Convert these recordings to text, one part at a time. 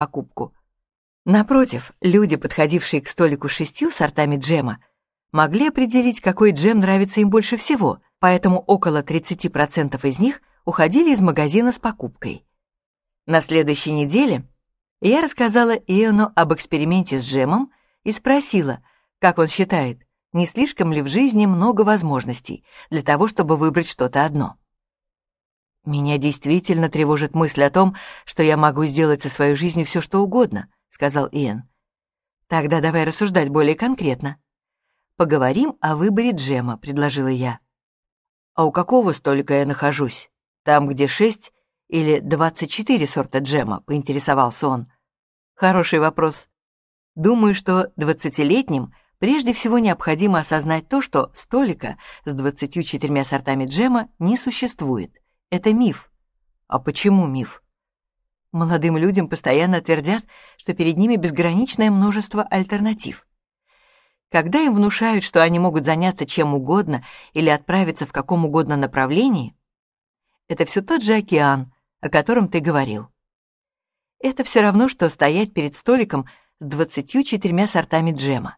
покупку. Напротив, люди, подходившие к столику с шестью сортами джема, могли определить, какой джем нравится им больше всего, поэтому около 30% из них уходили из магазина с покупкой. На следующей неделе я рассказала Иону об эксперименте с джемом и спросила, как он считает, не слишком ли в жизни много возможностей для того, чтобы выбрать что-то одно. «Меня действительно тревожит мысль о том, что я могу сделать со своей жизнью все, что угодно», — сказал Иэн. «Тогда давай рассуждать более конкретно. Поговорим о выборе джема», — предложила я. «А у какого столика я нахожусь? Там, где шесть или двадцать четыре сорта джема?» — поинтересовался он. «Хороший вопрос. Думаю, что двадцатилетним Прежде всего необходимо осознать то, что столика с 24 сортами джема не существует. Это миф. А почему миф? Молодым людям постоянно твердят, что перед ними безграничное множество альтернатив. Когда им внушают, что они могут заняться чем угодно или отправиться в каком угодно направлении, это все тот же океан, о котором ты говорил. Это все равно, что стоять перед столиком с 24 сортами джема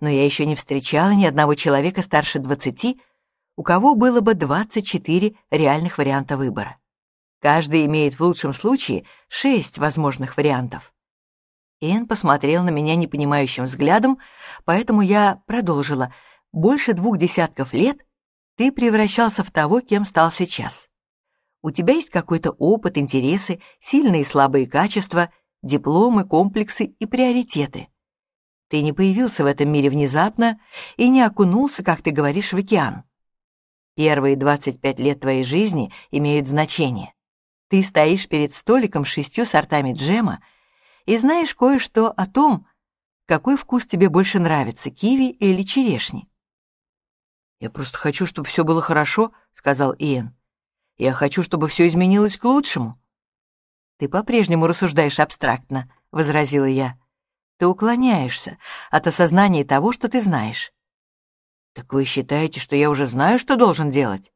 но я еще не встречала ни одного человека старше 20, у кого было бы 24 реальных варианта выбора. Каждый имеет в лучшем случае 6 возможных вариантов. Энн посмотрел на меня непонимающим взглядом, поэтому я продолжила. Больше двух десятков лет ты превращался в того, кем стал сейчас. У тебя есть какой-то опыт, интересы, сильные и слабые качества, дипломы, комплексы и приоритеты. Ты не появился в этом мире внезапно и не окунулся, как ты говоришь, в океан. Первые 25 лет твоей жизни имеют значение. Ты стоишь перед столиком с шестью сортами джема и знаешь кое-что о том, какой вкус тебе больше нравится, киви или черешни. «Я просто хочу, чтобы все было хорошо», — сказал Иэн. «Я хочу, чтобы все изменилось к лучшему». «Ты по-прежнему рассуждаешь абстрактно», — возразила я. Ты уклоняешься от осознания того, что ты знаешь. Так вы считаете, что я уже знаю, что должен делать?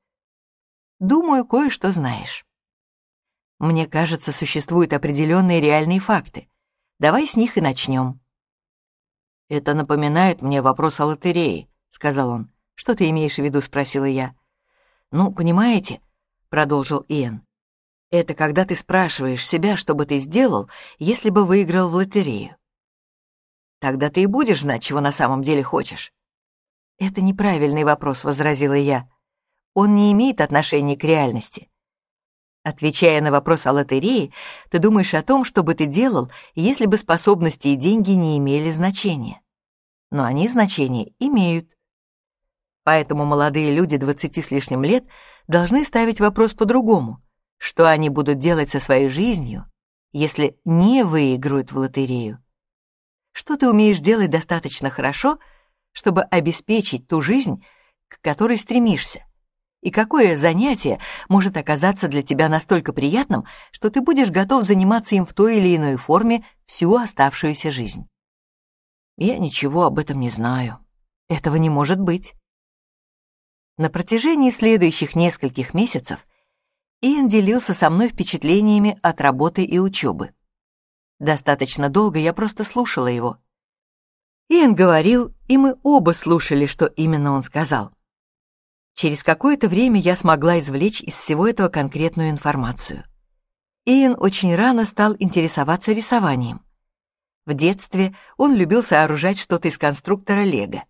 Думаю, кое-что знаешь. Мне кажется, существуют определенные реальные факты. Давай с них и начнем. Это напоминает мне вопрос о лотерее, сказал он. Что ты имеешь в виду, спросила я. Ну, понимаете, продолжил Иэн. Это когда ты спрашиваешь себя, что бы ты сделал, если бы выиграл в лотерею. Тогда ты и будешь знать, чего на самом деле хочешь. Это неправильный вопрос, возразила я. Он не имеет отношения к реальности. Отвечая на вопрос о лотерее, ты думаешь о том, что бы ты делал, если бы способности и деньги не имели значения. Но они значение имеют. Поэтому молодые люди 20 с лишним лет должны ставить вопрос по-другому. Что они будут делать со своей жизнью, если не выиграют в лотерею? что ты умеешь делать достаточно хорошо, чтобы обеспечить ту жизнь, к которой стремишься, и какое занятие может оказаться для тебя настолько приятным, что ты будешь готов заниматься им в той или иной форме всю оставшуюся жизнь. Я ничего об этом не знаю. Этого не может быть. На протяжении следующих нескольких месяцев Иэн делился со мной впечатлениями от работы и учебы. Достаточно долго я просто слушала его. Иэн говорил, и мы оба слушали, что именно он сказал. Через какое-то время я смогла извлечь из всего этого конкретную информацию. Иэн очень рано стал интересоваться рисованием. В детстве он любил сооружать что-то из конструктора Лего.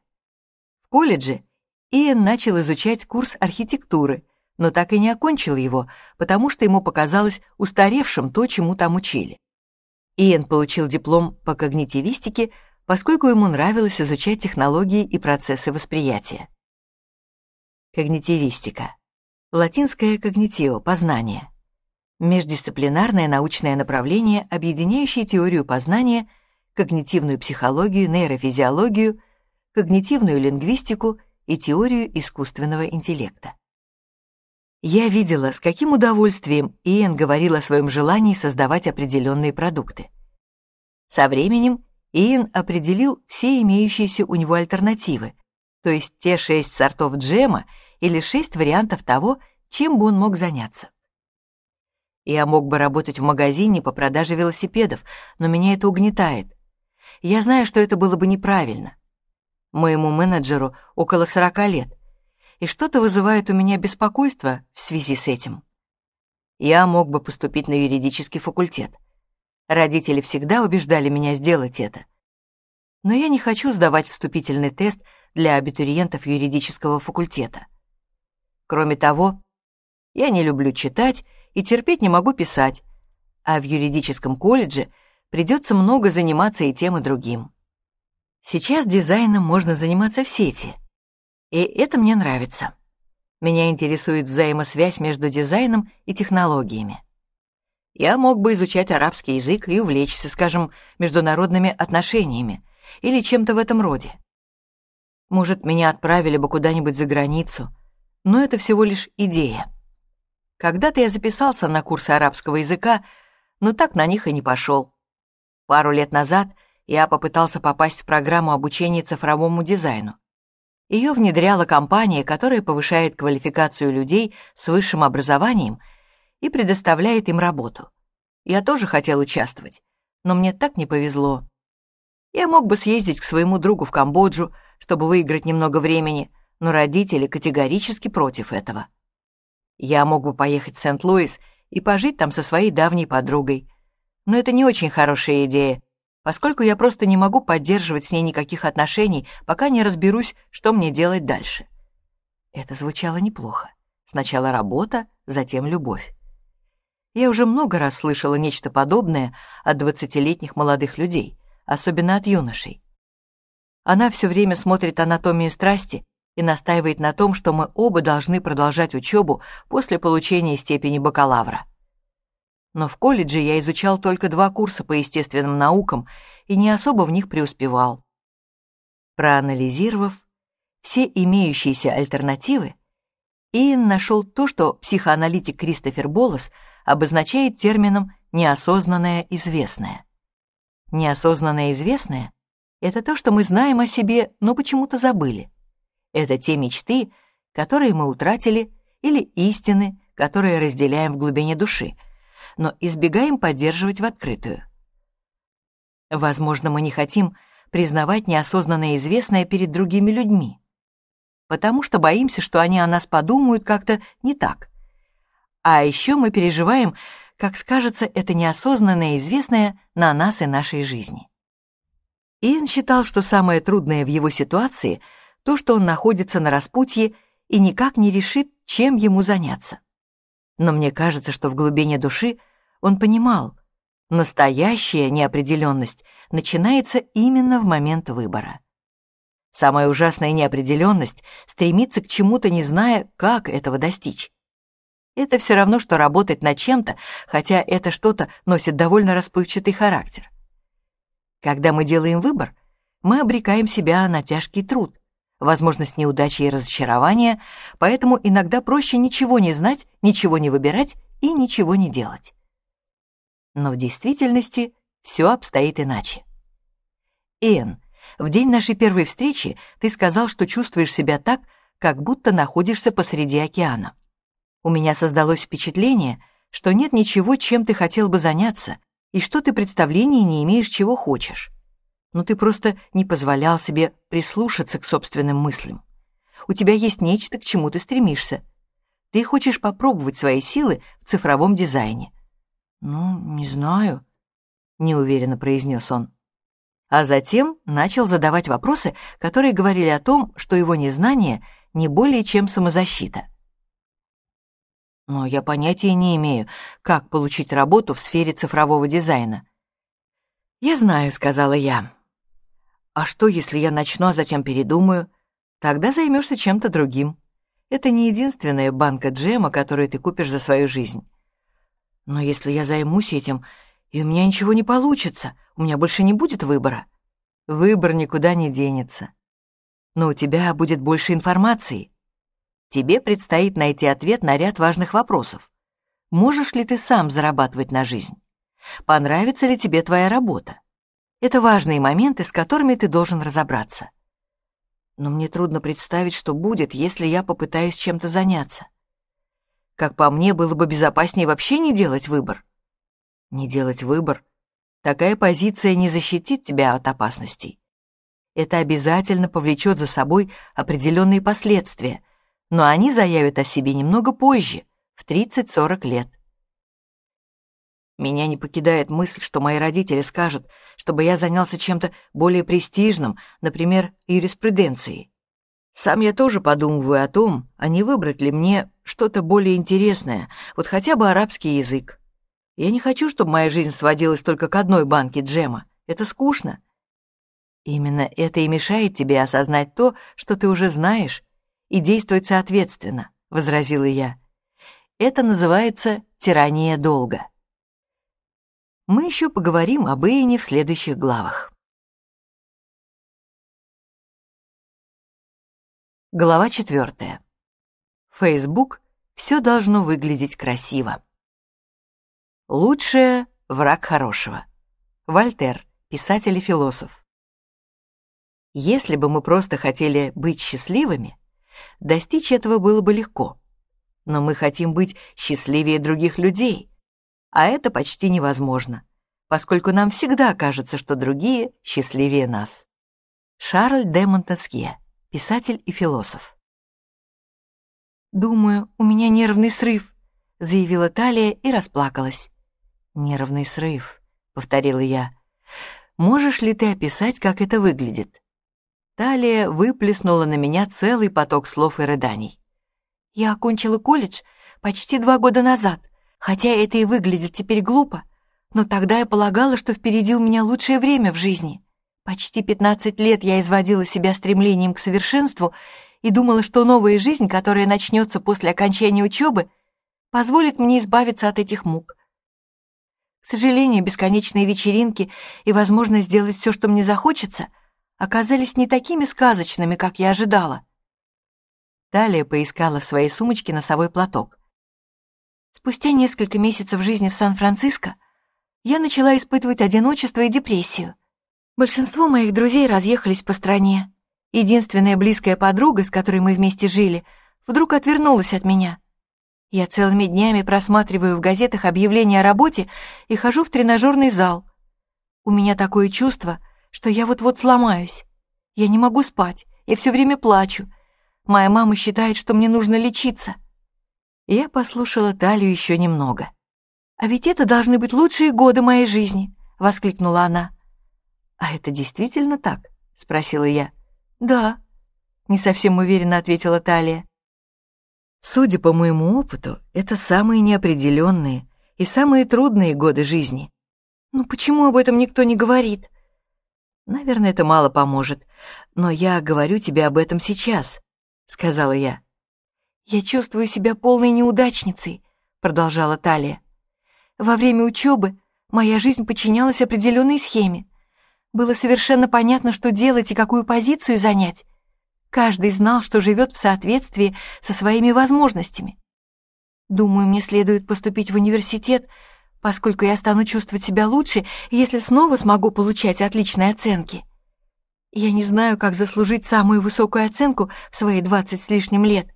В колледже Иэн начал изучать курс архитектуры, но так и не окончил его, потому что ему показалось устаревшим то, чему там учили. Иэн получил диплом по когнитивистике, поскольку ему нравилось изучать технологии и процессы восприятия. Когнитивистика. Латинское когнитио – познание. Междисциплинарное научное направление, объединяющее теорию познания, когнитивную психологию, нейрофизиологию, когнитивную лингвистику и теорию искусственного интеллекта. Я видела, с каким удовольствием Иэн говорил о своем желании создавать определенные продукты. Со временем Иэн определил все имеющиеся у него альтернативы, то есть те шесть сортов джема или шесть вариантов того, чем бы он мог заняться. Я мог бы работать в магазине по продаже велосипедов, но меня это угнетает. Я знаю, что это было бы неправильно. Моему менеджеру около сорока лет, и что-то вызывает у меня беспокойство в связи с этим. Я мог бы поступить на юридический факультет. Родители всегда убеждали меня сделать это. Но я не хочу сдавать вступительный тест для абитуриентов юридического факультета. Кроме того, я не люблю читать и терпеть не могу писать, а в юридическом колледже придется много заниматься и тем, и другим. Сейчас дизайном можно заниматься в сети, и это мне нравится. Меня интересует взаимосвязь между дизайном и технологиями. Я мог бы изучать арабский язык и увлечься, скажем, международными отношениями или чем-то в этом роде. Может, меня отправили бы куда-нибудь за границу, но это всего лишь идея. Когда-то я записался на курсы арабского языка, но так на них и не пошел. Пару лет назад я попытался попасть в программу обучения цифровому дизайну. Ее внедряла компания, которая повышает квалификацию людей с высшим образованием и предоставляет им работу. Я тоже хотел участвовать, но мне так не повезло. Я мог бы съездить к своему другу в Камбоджу, чтобы выиграть немного времени, но родители категорически против этого. Я мог бы поехать в Сент-Луис и пожить там со своей давней подругой. Но это не очень хорошая идея, поскольку я просто не могу поддерживать с ней никаких отношений, пока не разберусь, что мне делать дальше. Это звучало неплохо. Сначала работа, затем любовь. Я уже много раз слышала нечто подобное от двадцатилетних молодых людей, особенно от юношей. Она все время смотрит анатомию страсти и настаивает на том, что мы оба должны продолжать учебу после получения степени бакалавра но в колледже я изучал только два курса по естественным наукам и не особо в них преуспевал. Проанализировав все имеющиеся альтернативы, Иэн нашел то, что психоаналитик Кристофер Болос обозначает термином «неосознанное известное». Неосознанное известное — это то, что мы знаем о себе, но почему-то забыли. Это те мечты, которые мы утратили, или истины, которые разделяем в глубине души — но избегаем поддерживать в открытую. Возможно, мы не хотим признавать неосознанно известное перед другими людьми, потому что боимся, что они о нас подумают как-то не так. А еще мы переживаем, как скажется это неосознанное известное на нас и нашей жизни. Иэн считал, что самое трудное в его ситуации — то, что он находится на распутье и никак не решит, чем ему заняться. Но мне кажется, что в глубине души он понимал, настоящая неопределенность начинается именно в момент выбора. Самая ужасная неопределенность стремится к чему-то, не зная, как этого достичь. Это все равно, что работать над чем-то, хотя это что-то носит довольно расплывчатый характер. Когда мы делаем выбор, мы обрекаем себя на тяжкий труд, возможность неудачи и разочарования, поэтому иногда проще ничего не знать, ничего не выбирать и ничего не делать но в действительности все обстоит иначе. Иэн, в день нашей первой встречи ты сказал, что чувствуешь себя так, как будто находишься посреди океана. У меня создалось впечатление, что нет ничего, чем ты хотел бы заняться, и что ты представления не имеешь, чего хочешь. Но ты просто не позволял себе прислушаться к собственным мыслям. У тебя есть нечто, к чему ты стремишься. Ты хочешь попробовать свои силы в цифровом дизайне. «Ну, не знаю», — неуверенно произнес он. А затем начал задавать вопросы, которые говорили о том, что его незнание не более чем самозащита. Но я понятия не имею, как получить работу в сфере цифрового дизайна. «Я знаю», — сказала я. «А что, если я начну, а затем передумаю? Тогда займешься чем-то другим. Это не единственная банка джема, которую ты купишь за свою жизнь. Но если я займусь этим, и у меня ничего не получится, у меня больше не будет выбора. Выбор никуда не денется. Но у тебя будет больше информации. Тебе предстоит найти ответ на ряд важных вопросов. Можешь ли ты сам зарабатывать на жизнь? Понравится ли тебе твоя работа? Это важные моменты, с которыми ты должен разобраться. Но мне трудно представить, что будет, если я попытаюсь чем-то заняться. Как по мне, было бы безопаснее вообще не делать выбор. Не делать выбор? Такая позиция не защитит тебя от опасностей. Это обязательно повлечет за собой определенные последствия, но они заявят о себе немного позже, в 30-40 лет. Меня не покидает мысль, что мои родители скажут, чтобы я занялся чем-то более престижным, например, юриспруденцией. Сам я тоже подумываю о том, а не выбрать ли мне что-то более интересное, вот хотя бы арабский язык. Я не хочу, чтобы моя жизнь сводилась только к одной банке джема. Это скучно. Именно это и мешает тебе осознать то, что ты уже знаешь, и действовать соответственно, — возразила я. Это называется тирания долга. Мы еще поговорим об Эйне в следующих главах. Глава четвертая. Фейсбук все должно выглядеть красиво. Лучшее — враг хорошего. Вольтер, писатель и философ. Если бы мы просто хотели быть счастливыми, достичь этого было бы легко. Но мы хотим быть счастливее других людей, а это почти невозможно, поскольку нам всегда кажется, что другие счастливее нас. Шарль де Монтескье, писатель и философ. «Думаю, у меня нервный срыв», — заявила Талия и расплакалась. «Нервный срыв», — повторила я. «Можешь ли ты описать, как это выглядит?» Талия выплеснула на меня целый поток слов и рыданий. «Я окончила колледж почти два года назад. Хотя это и выглядит теперь глупо, но тогда я полагала, что впереди у меня лучшее время в жизни. Почти 15 лет я изводила себя стремлением к совершенству и думала, что новая жизнь, которая начнется после окончания учебы, позволит мне избавиться от этих мук. К сожалению, бесконечные вечеринки и возможность сделать все, что мне захочется, оказались не такими сказочными, как я ожидала. Талия поискала в своей сумочке носовой платок. Спустя несколько месяцев жизни в Сан-Франциско я начала испытывать одиночество и депрессию. Большинство моих друзей разъехались по стране. Единственная близкая подруга, с которой мы вместе жили, вдруг отвернулась от меня. Я целыми днями просматриваю в газетах объявления о работе и хожу в тренажерный зал. У меня такое чувство, что я вот-вот сломаюсь. Я не могу спать, я все время плачу. Моя мама считает, что мне нужно лечиться. Я послушала Талию еще немного. «А ведь это должны быть лучшие годы моей жизни!» — воскликнула она. «А это действительно так?» — спросила я. «Да», — не совсем уверенно ответила Талия. «Судя по моему опыту, это самые неопределенные и самые трудные годы жизни. Ну почему об этом никто не говорит?» «Наверное, это мало поможет, но я говорю тебе об этом сейчас», — сказала я. «Я чувствую себя полной неудачницей», — продолжала Талия. «Во время учебы моя жизнь подчинялась определенной схеме. Было совершенно понятно, что делать и какую позицию занять. Каждый знал, что живет в соответствии со своими возможностями. Думаю, мне следует поступить в университет, поскольку я стану чувствовать себя лучше, если снова смогу получать отличные оценки. Я не знаю, как заслужить самую высокую оценку в свои двадцать с лишним лет,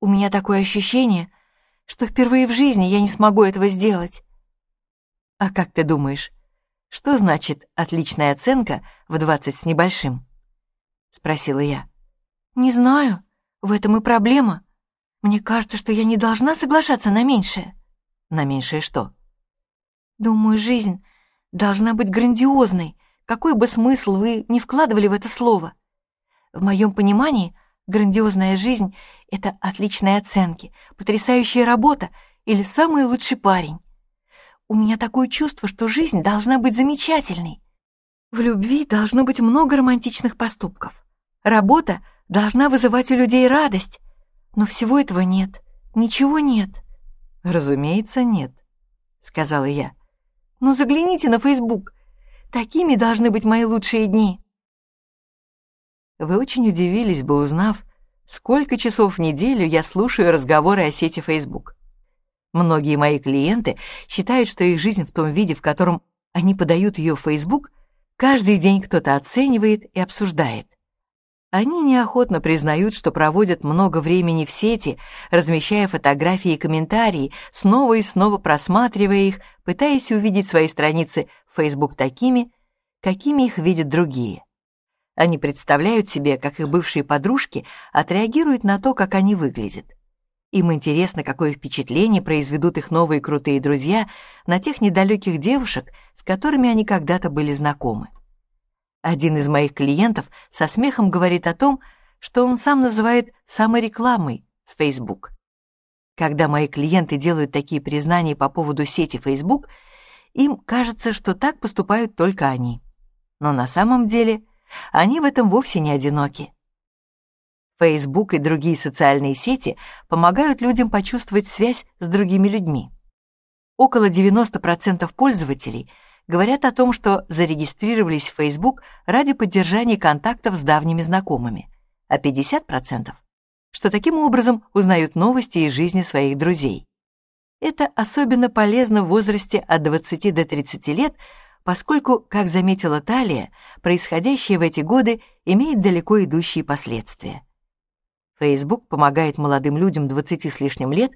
у меня такое ощущение, что впервые в жизни я не смогу этого сделать. А как ты думаешь, что значит отличная оценка в двадцать с небольшим? Спросила я. Не знаю, в этом и проблема. Мне кажется, что я не должна соглашаться на меньшее. На меньшее что? Думаю, жизнь должна быть грандиозной, какой бы смысл вы ни вкладывали в это слово. В моем понимании Грандиозная жизнь — это отличные оценки, потрясающая работа или самый лучший парень. У меня такое чувство, что жизнь должна быть замечательной. В любви должно быть много романтичных поступков. Работа должна вызывать у людей радость. Но всего этого нет. Ничего нет. Разумеется, нет, сказала я. Но загляните на Фейсбук. Такими должны быть мои лучшие дни. Вы очень удивились бы, узнав, сколько часов в неделю я слушаю разговоры о сети Facebook. Многие мои клиенты считают, что их жизнь в том виде, в котором они подают ее в Facebook, каждый день кто-то оценивает и обсуждает. Они неохотно признают, что проводят много времени в сети, размещая фотографии и комментарии, снова и снова просматривая их, пытаясь увидеть свои страницы в Facebook такими, какими их видят другие. Они представляют себе, как их бывшие подружки отреагируют на то, как они выглядят. Им интересно, какое впечатление произведут их новые крутые друзья на тех недалеких девушек, с которыми они когда-то были знакомы. Один из моих клиентов со смехом говорит о том, что он сам называет саморекламой в Facebook. Когда мои клиенты делают такие признания по поводу сети Facebook, им кажется, что так поступают только они. Но на самом деле они в этом вовсе не одиноки. Facebook и другие социальные сети помогают людям почувствовать связь с другими людьми. Около 90% пользователей – говорят о том, что зарегистрировались в Facebook ради поддержания контактов с давними знакомыми, а 50% что таким образом узнают новости из жизни своих друзей. Это особенно полезно в возрасте от 20 до 30 лет, поскольку, как заметила Талия, происходящее в эти годы имеет далеко идущие последствия. Facebook помогает молодым людям 20 с лишним лет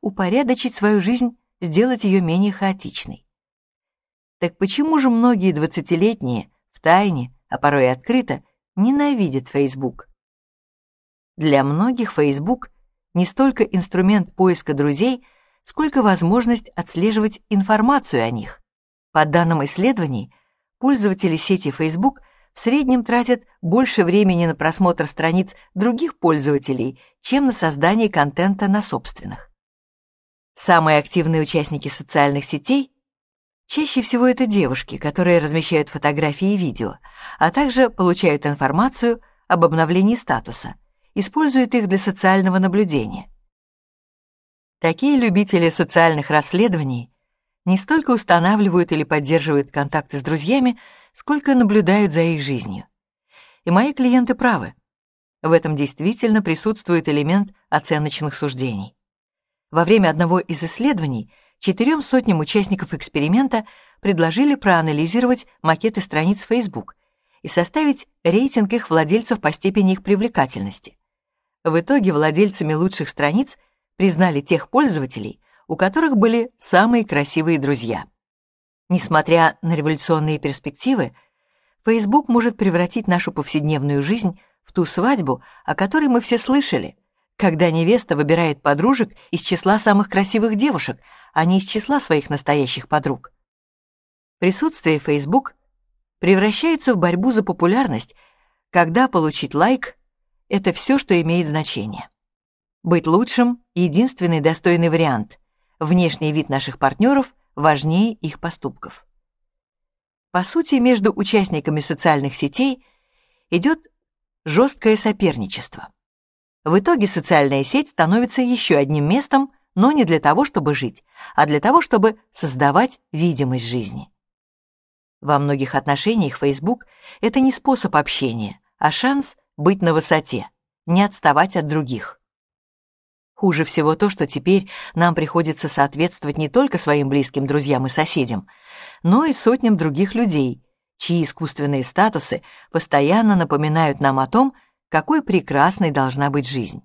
упорядочить свою жизнь, сделать ее менее хаотичной. Так почему же многие двадцатилетние, в тайне, а порой и открыто, ненавидят Facebook? Для многих Facebook не столько инструмент поиска друзей, сколько возможность отслеживать информацию о них. По данным исследований, пользователи сети Facebook в среднем тратят больше времени на просмотр страниц других пользователей, чем на создание контента на собственных. Самые активные участники социальных сетей Чаще всего это девушки, которые размещают фотографии и видео, а также получают информацию об обновлении статуса, используют их для социального наблюдения. Такие любители социальных расследований не столько устанавливают или поддерживают контакты с друзьями, сколько наблюдают за их жизнью. И мои клиенты правы. В этом действительно присутствует элемент оценочных суждений. Во время одного из исследований четырем сотням участников эксперимента предложили проанализировать макеты страниц Facebook и составить рейтинг их владельцев по степени их привлекательности. В итоге владельцами лучших страниц признали тех пользователей, у которых были самые красивые друзья. Несмотря на революционные перспективы, Facebook может превратить нашу повседневную жизнь в ту свадьбу, о которой мы все слышали, когда невеста выбирает подружек из числа самых красивых девушек, а не из числа своих настоящих подруг. Присутствие Facebook превращается в борьбу за популярность, когда получить лайк — это все, что имеет значение. Быть лучшим — единственный достойный вариант. Внешний вид наших партнеров важнее их поступков. По сути, между участниками социальных сетей идет жесткое соперничество. В итоге социальная сеть становится еще одним местом, но не для того, чтобы жить, а для того, чтобы создавать видимость жизни. Во многих отношениях Facebook — это не способ общения, а шанс быть на высоте, не отставать от других. Хуже всего то, что теперь нам приходится соответствовать не только своим близким друзьям и соседям, но и сотням других людей, чьи искусственные статусы постоянно напоминают нам о том, какой прекрасной должна быть жизнь.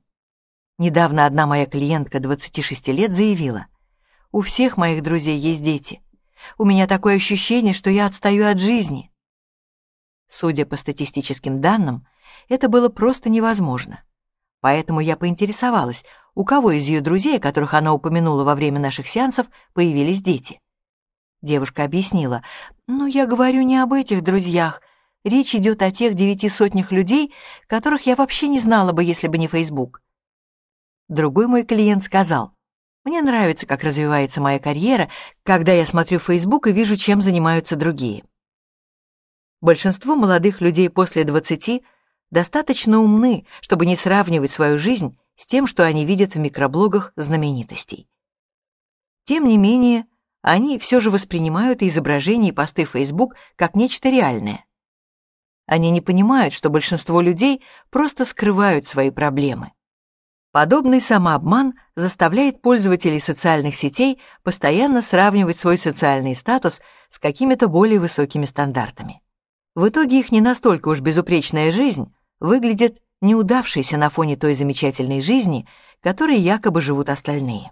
Недавно одна моя клиентка 26 лет заявила, «У всех моих друзей есть дети. У меня такое ощущение, что я отстаю от жизни». Судя по статистическим данным, это было просто невозможно. Поэтому я поинтересовалась, у кого из ее друзей, которых она упомянула во время наших сеансов, появились дети. Девушка объяснила, «Ну, я говорю не об этих друзьях. Речь идет о тех девяти сотнях людей, которых я вообще не знала бы, если бы не Фейсбук. Другой мой клиент сказал, «Мне нравится, как развивается моя карьера, когда я смотрю Facebook и вижу, чем занимаются другие». Большинство молодых людей после 20 достаточно умны, чтобы не сравнивать свою жизнь с тем, что они видят в микроблогах знаменитостей. Тем не менее, они все же воспринимают изображения и посты Facebook как нечто реальное. Они не понимают, что большинство людей просто скрывают свои проблемы. Подобный самообман заставляет пользователей социальных сетей постоянно сравнивать свой социальный статус с какими-то более высокими стандартами. В итоге их не настолько уж безупречная жизнь выглядит неудавшейся на фоне той замечательной жизни, которой якобы живут остальные.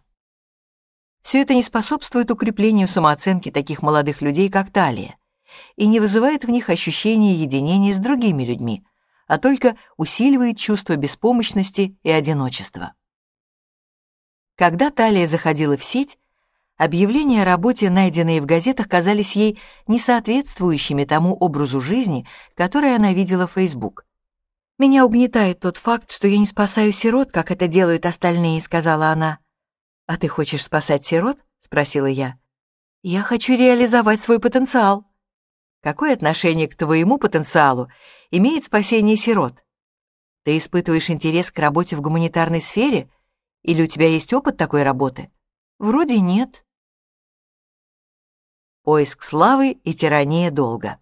Все это не способствует укреплению самооценки таких молодых людей, как Талия, и не вызывает в них ощущения единения с другими людьми, а только усиливает чувство беспомощности и одиночества. Когда Талия заходила в сеть, объявления о работе, найденные в газетах, казались ей несоответствующими тому образу жизни, который она видела в Facebook. «Меня угнетает тот факт, что я не спасаю сирот, как это делают остальные», — сказала она. «А ты хочешь спасать сирот?» — спросила я. «Я хочу реализовать свой потенциал». Какое отношение к твоему потенциалу имеет спасение сирот? Ты испытываешь интерес к работе в гуманитарной сфере? Или у тебя есть опыт такой работы? Вроде нет. Поиск славы и тирания долга.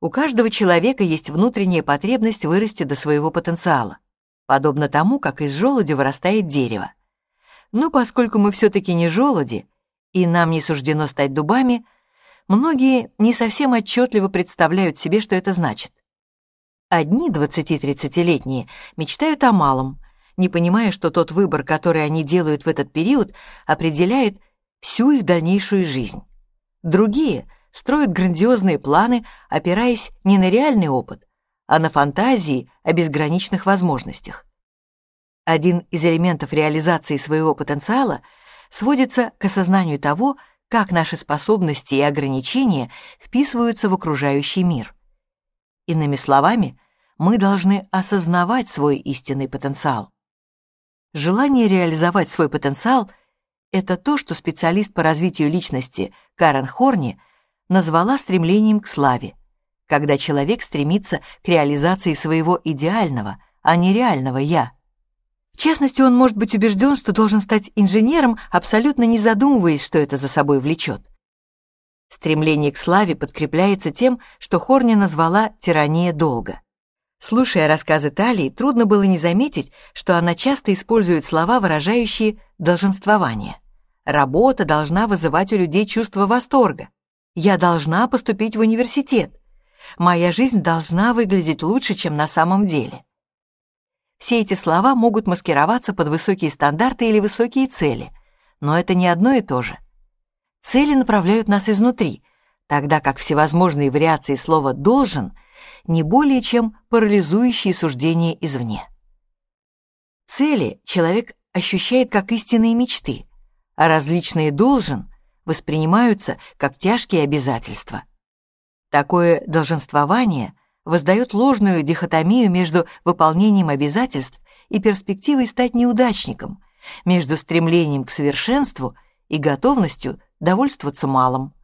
У каждого человека есть внутренняя потребность вырасти до своего потенциала, подобно тому, как из желуди вырастает дерево. Но поскольку мы все-таки не желуди, и нам не суждено стать дубами, многие не совсем отчетливо представляют себе, что это значит. Одни 20-30-летние мечтают о малом, не понимая, что тот выбор, который они делают в этот период, определяет всю их дальнейшую жизнь. Другие строят грандиозные планы, опираясь не на реальный опыт, а на фантазии о безграничных возможностях. Один из элементов реализации своего потенциала сводится к осознанию того, как наши способности и ограничения вписываются в окружающий мир. Иными словами, мы должны осознавать свой истинный потенциал. Желание реализовать свой потенциал – это то, что специалист по развитию личности Карен Хорни назвала стремлением к славе, когда человек стремится к реализации своего идеального, а не реального «я». В частности, он может быть убежден, что должен стать инженером, абсолютно не задумываясь, что это за собой влечет. Стремление к славе подкрепляется тем, что Хорни назвала «тирания долга». Слушая рассказы Талии, трудно было не заметить, что она часто использует слова, выражающие долженствование. Работа должна вызывать у людей чувство восторга. Я должна поступить в университет. Моя жизнь должна выглядеть лучше, чем на самом деле. Все эти слова могут маскироваться под высокие стандарты или высокие цели, но это не одно и то же. Цели направляют нас изнутри, тогда как всевозможные вариации слова «должен» не более чем парализующие суждения извне. Цели человек ощущает как истинные мечты, а различные «должен» воспринимаются как тяжкие обязательства. Такое долженствование – воздает ложную дихотомию между выполнением обязательств и перспективой стать неудачником, между стремлением к совершенству и готовностью довольствоваться малым.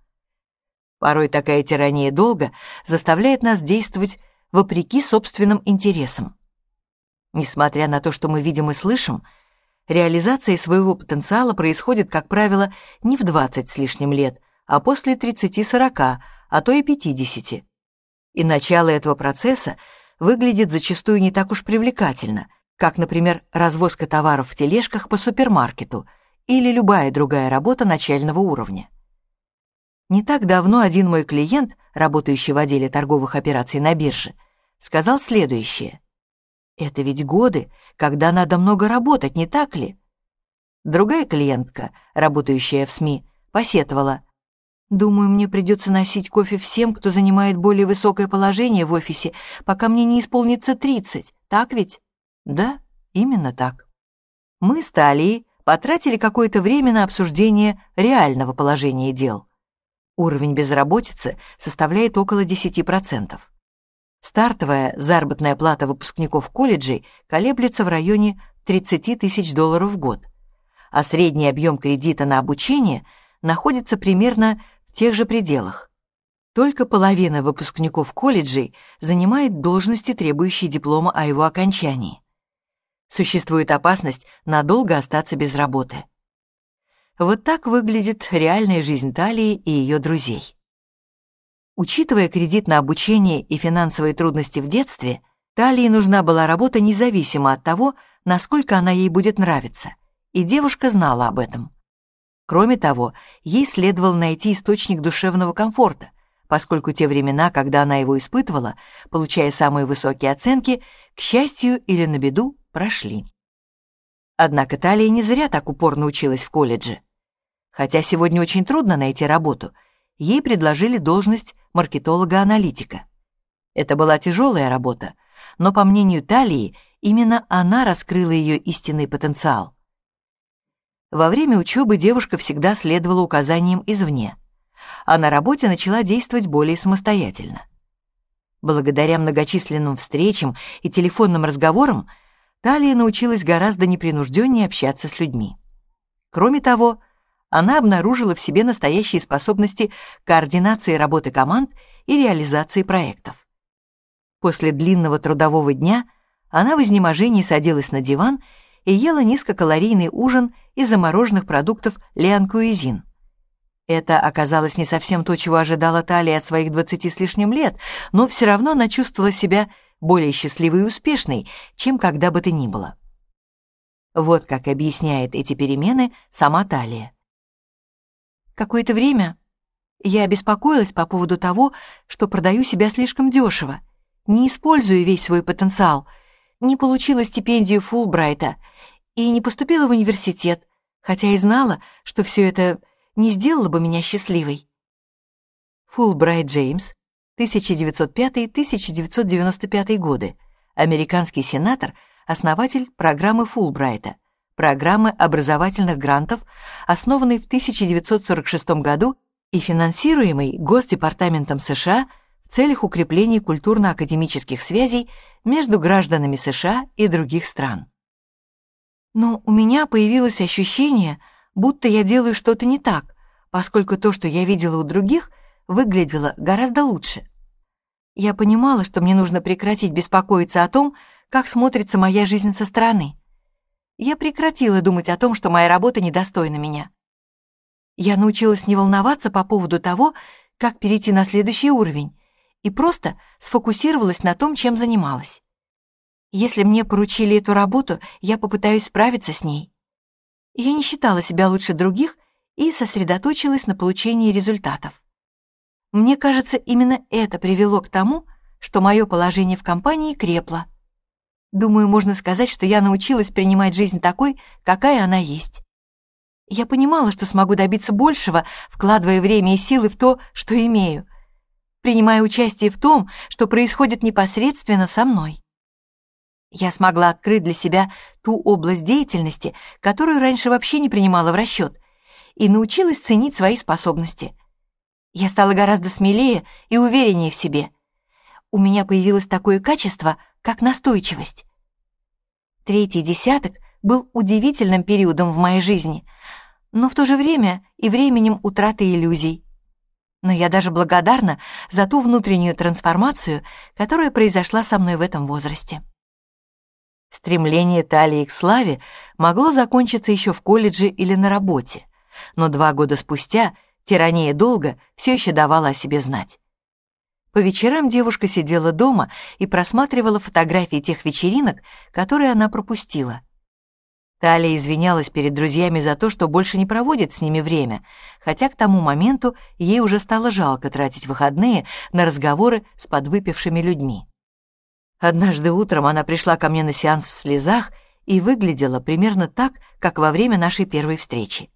Порой такая тирания долга заставляет нас действовать вопреки собственным интересам. Несмотря на то, что мы видим и слышим, реализация своего потенциала происходит, как правило, не в 20 с лишним лет, а после 30-40, а то и 50 и начало этого процесса выглядит зачастую не так уж привлекательно, как, например, развозка товаров в тележках по супермаркету или любая другая работа начального уровня. Не так давно один мой клиент, работающий в отделе торговых операций на бирже, сказал следующее. «Это ведь годы, когда надо много работать, не так ли?» Другая клиентка, работающая в СМИ, посетовала – Думаю, мне придется носить кофе всем, кто занимает более высокое положение в офисе, пока мне не исполнится тридцать, так ведь? Да, именно так. Мы с Талией потратили какое-то время на обсуждение реального положения дел. Уровень безработицы составляет около 10%. Стартовая заработная плата выпускников колледжей колеблется в районе 30 тысяч долларов в год, а средний объем кредита на обучение находится примерно в тех же пределах. Только половина выпускников колледжей занимает должности, требующие диплома о его окончании. Существует опасность надолго остаться без работы. Вот так выглядит реальная жизнь Талии и ее друзей. Учитывая кредит на обучение и финансовые трудности в детстве, Талии нужна была работа независимо от того, насколько она ей будет нравиться, и девушка знала об этом. Кроме того, ей следовало найти источник душевного комфорта, поскольку те времена, когда она его испытывала, получая самые высокие оценки, к счастью или на беду, прошли. Однако Талия не зря так упорно училась в колледже. Хотя сегодня очень трудно найти работу, ей предложили должность маркетолога-аналитика. Это была тяжелая работа, но, по мнению Талии, именно она раскрыла ее истинный потенциал. Во время учебы девушка всегда следовала указаниям извне, а на работе начала действовать более самостоятельно. Благодаря многочисленным встречам и телефонным разговорам Талия научилась гораздо непринужденнее общаться с людьми. Кроме того, она обнаружила в себе настоящие способности координации работы команд и реализации проектов. После длинного трудового дня она в изнеможении садилась на диван и ела низкокалорийный ужин из замороженных продуктов леанкуизин. Это оказалось не совсем то, чего ожидала Талия от своих двадцати с лишним лет, но все равно она чувствовала себя более счастливой и успешной, чем когда бы то ни было. Вот как объясняет эти перемены сама Талия. Какое-то время я беспокоилась по поводу того, что продаю себя слишком дешево не используя весь свой потенциал, не получила стипендию Фулбрайта и не поступила в университет, хотя и знала, что все это не сделало бы меня счастливой. Фулбрайт Джеймс, 1905-1995 годы, американский сенатор, основатель программы Фулбрайта, программы образовательных грантов, основанной в 1946 году и финансируемой Госдепартаментом США – в целях укрепления культурно-академических связей между гражданами США и других стран. Но у меня появилось ощущение, будто я делаю что-то не так, поскольку то, что я видела у других, выглядело гораздо лучше. Я понимала, что мне нужно прекратить беспокоиться о том, как смотрится моя жизнь со стороны. Я прекратила думать о том, что моя работа недостойна меня. Я научилась не волноваться по поводу того, как перейти на следующий уровень, и просто сфокусировалась на том, чем занималась. Если мне поручили эту работу, я попытаюсь справиться с ней. Я не считала себя лучше других и сосредоточилась на получении результатов. Мне кажется, именно это привело к тому, что мое положение в компании крепло. Думаю, можно сказать, что я научилась принимать жизнь такой, какая она есть. Я понимала, что смогу добиться большего, вкладывая время и силы в то, что имею, принимая участие в том, что происходит непосредственно со мной. Я смогла открыть для себя ту область деятельности, которую раньше вообще не принимала в расчет, и научилась ценить свои способности. Я стала гораздо смелее и увереннее в себе. У меня появилось такое качество, как настойчивость. Третий десяток был удивительным периодом в моей жизни, но в то же время и временем утраты иллюзий но я даже благодарна за ту внутреннюю трансформацию, которая произошла со мной в этом возрасте. Стремление Талии к славе могло закончиться еще в колледже или на работе, но два года спустя тирания долга все еще давала о себе знать. По вечерам девушка сидела дома и просматривала фотографии тех вечеринок, которые она пропустила — Талия извинялась перед друзьями за то, что больше не проводит с ними время, хотя к тому моменту ей уже стало жалко тратить выходные на разговоры с подвыпившими людьми. Однажды утром она пришла ко мне на сеанс в слезах и выглядела примерно так, как во время нашей первой встречи.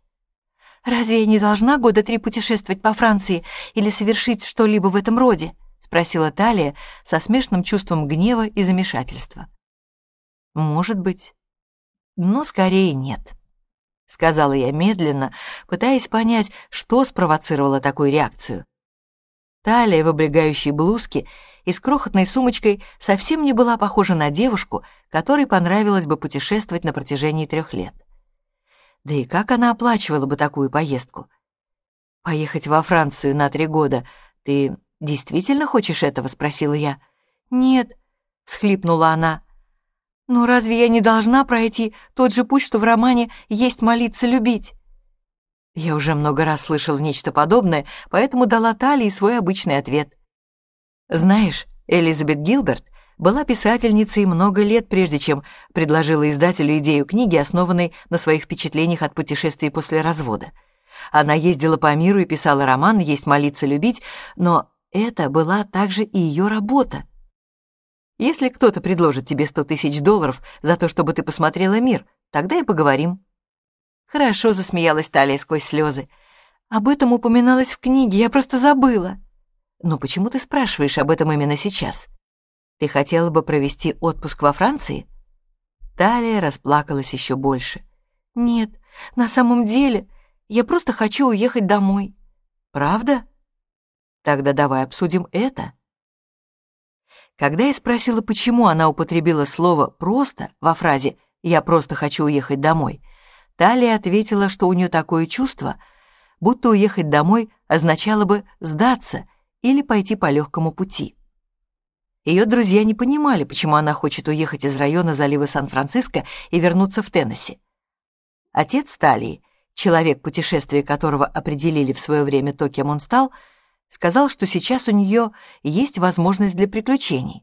«Разве я не должна года три путешествовать по Франции или совершить что-либо в этом роде?» — спросила Талия со смешным чувством гнева и замешательства. «Может быть, но скорее нет», — сказала я медленно, пытаясь понять, что спровоцировало такую реакцию. Талия в облегающей блузке и с крохотной сумочкой совсем не была похожа на девушку, которой понравилось бы путешествовать на протяжении трех лет. Да и как она оплачивала бы такую поездку? «Поехать во Францию на три года. Ты действительно хочешь этого?» — спросила я. «Нет», — схлипнула она. Но разве я не должна пройти тот же путь, что в романе «Есть молиться, любить»? Я уже много раз слышал нечто подобное, поэтому дала Талии свой обычный ответ. Знаешь, Элизабет Гилберт была писательницей много лет, прежде чем предложила издателю идею книги, основанной на своих впечатлениях от путешествий после развода. Она ездила по миру и писала роман «Есть молиться, любить», но это была также и ее работа. Если кто-то предложит тебе сто тысяч долларов за то, чтобы ты посмотрела мир, тогда и поговорим. Хорошо, засмеялась Талия сквозь слезы. Об этом упоминалось в книге, я просто забыла. Но почему ты спрашиваешь об этом именно сейчас? Ты хотела бы провести отпуск во Франции? Талия расплакалась еще больше. Нет, на самом деле, я просто хочу уехать домой. Правда? Тогда давай обсудим это. Когда я спросила, почему она употребила слово «просто» во фразе «я просто хочу уехать домой», Талия ответила, что у нее такое чувство, будто уехать домой означало бы сдаться или пойти по легкому пути. Ее друзья не понимали, почему она хочет уехать из района залива Сан-Франциско и вернуться в Теннесси. Отец Талии, человек, путешествие которого определили в свое время то, кем он стал, сказал, что сейчас у нее есть возможность для приключений.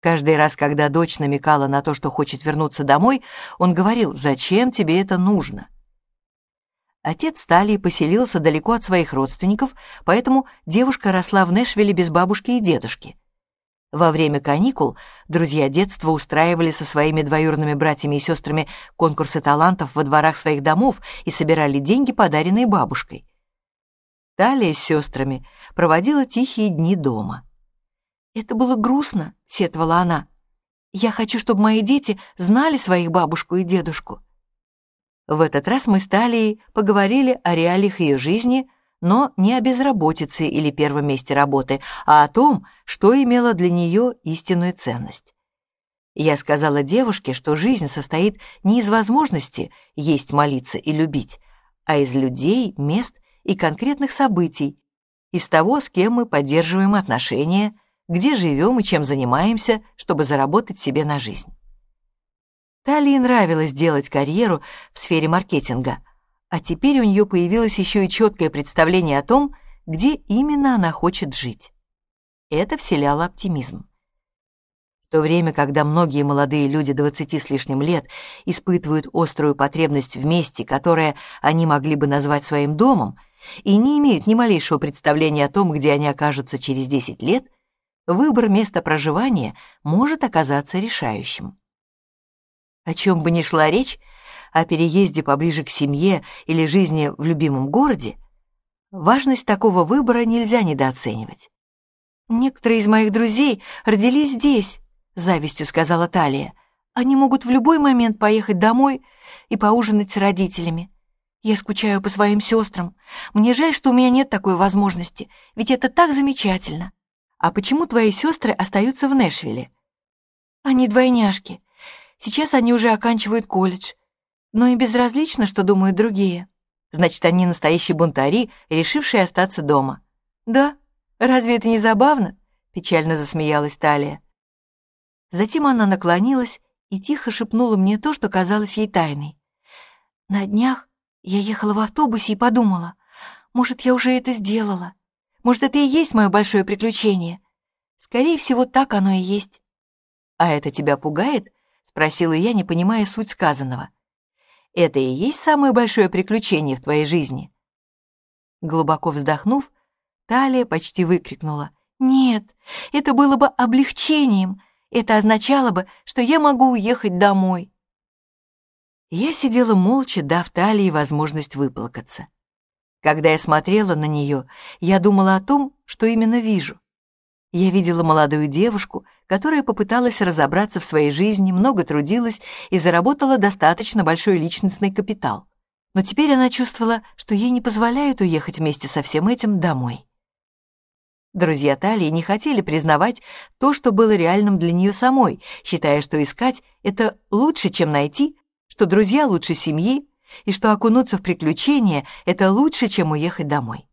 Каждый раз, когда дочь намекала на то, что хочет вернуться домой, он говорил, «Зачем тебе это нужно?» Отец Талии поселился далеко от своих родственников, поэтому девушка росла в Нэшвилле без бабушки и дедушки. Во время каникул друзья детства устраивали со своими двоюродными братьями и сестрами конкурсы талантов во дворах своих домов и собирали деньги, подаренные бабушкой. Талия с сестрами проводила тихие дни дома. «Это было грустно», — сетовала она. «Я хочу, чтобы мои дети знали своих бабушку и дедушку». В этот раз мы с Талией поговорили о реалиях ее жизни — но не о безработице или первом месте работы, а о том, что имело для нее истинную ценность. Я сказала девушке, что жизнь состоит не из возможности есть, молиться и любить, а из людей, мест и конкретных событий, из того, с кем мы поддерживаем отношения, где живем и чем занимаемся, чтобы заработать себе на жизнь. Талии нравилось делать карьеру в сфере маркетинга – а теперь у нее появилось еще и четкое представление о том, где именно она хочет жить. Это вселяло оптимизм. В то время, когда многие молодые люди 20 с лишним лет испытывают острую потребность в месте, которое они могли бы назвать своим домом, и не имеют ни малейшего представления о том, где они окажутся через 10 лет, выбор места проживания может оказаться решающим. О чем бы ни шла речь, о переезде поближе к семье или жизни в любимом городе, важность такого выбора нельзя недооценивать. «Некоторые из моих друзей родились здесь», — завистью сказала Талия. «Они могут в любой момент поехать домой и поужинать с родителями. Я скучаю по своим сестрам. Мне жаль, что у меня нет такой возможности, ведь это так замечательно. А почему твои сестры остаются в Нэшвилле?» «Они двойняшки. Сейчас они уже оканчивают колледж, но и безразлично, что думают другие. Значит, они настоящие бунтари, решившие остаться дома. Да, разве это не забавно? Печально засмеялась Талия. Затем она наклонилась и тихо шепнула мне то, что казалось ей тайной. На днях я ехала в автобусе и подумала, может, я уже это сделала. Может, это и есть мое большое приключение. Скорее всего, так оно и есть. «А это тебя пугает?» — спросила я, не понимая суть сказанного. Это и есть самое большое приключение в твоей жизни?» Глубоко вздохнув, Талия почти выкрикнула. «Нет, это было бы облегчением. Это означало бы, что я могу уехать домой». Я сидела молча, дав Талии возможность выплакаться. Когда я смотрела на нее, я думала о том, что именно вижу. Я видела молодую девушку, которая попыталась разобраться в своей жизни, много трудилась и заработала достаточно большой личностный капитал. Но теперь она чувствовала, что ей не позволяют уехать вместе со всем этим домой. Друзья Талии не хотели признавать то, что было реальным для нее самой, считая, что искать — это лучше, чем найти, что друзья лучше семьи, и что окунуться в приключения — это лучше, чем уехать домой.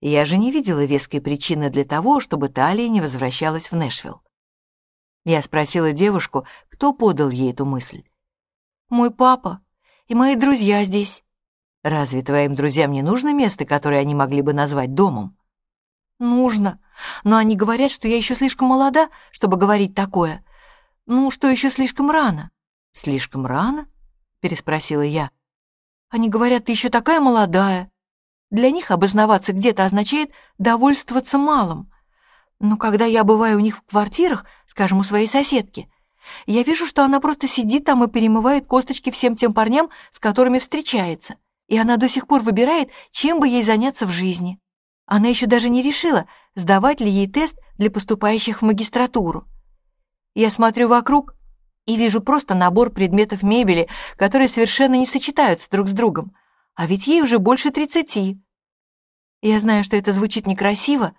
Я же не видела веской причины для того, чтобы Талия не возвращалась в Нэшвилл. Я спросила девушку, кто подал ей эту мысль. «Мой папа и мои друзья здесь». «Разве твоим друзьям не нужно место, которое они могли бы назвать домом?» «Нужно, но они говорят, что я еще слишком молода, чтобы говорить такое. Ну, что еще слишком рано». «Слишком рано?» — переспросила я. «Они говорят, ты еще такая молодая. Для них обосноваться где-то означает довольствоваться малым. Но когда я бываю у них в квартирах, скажем, у своей соседки, я вижу, что она просто сидит там и перемывает косточки всем тем парням, с которыми встречается. И она до сих пор выбирает, чем бы ей заняться в жизни. Она еще даже не решила, сдавать ли ей тест для поступающих в магистратуру. Я смотрю вокруг и вижу просто набор предметов мебели, которые совершенно не сочетаются друг с другом. А ведь ей уже больше тридцати. Я знаю, что это звучит некрасиво,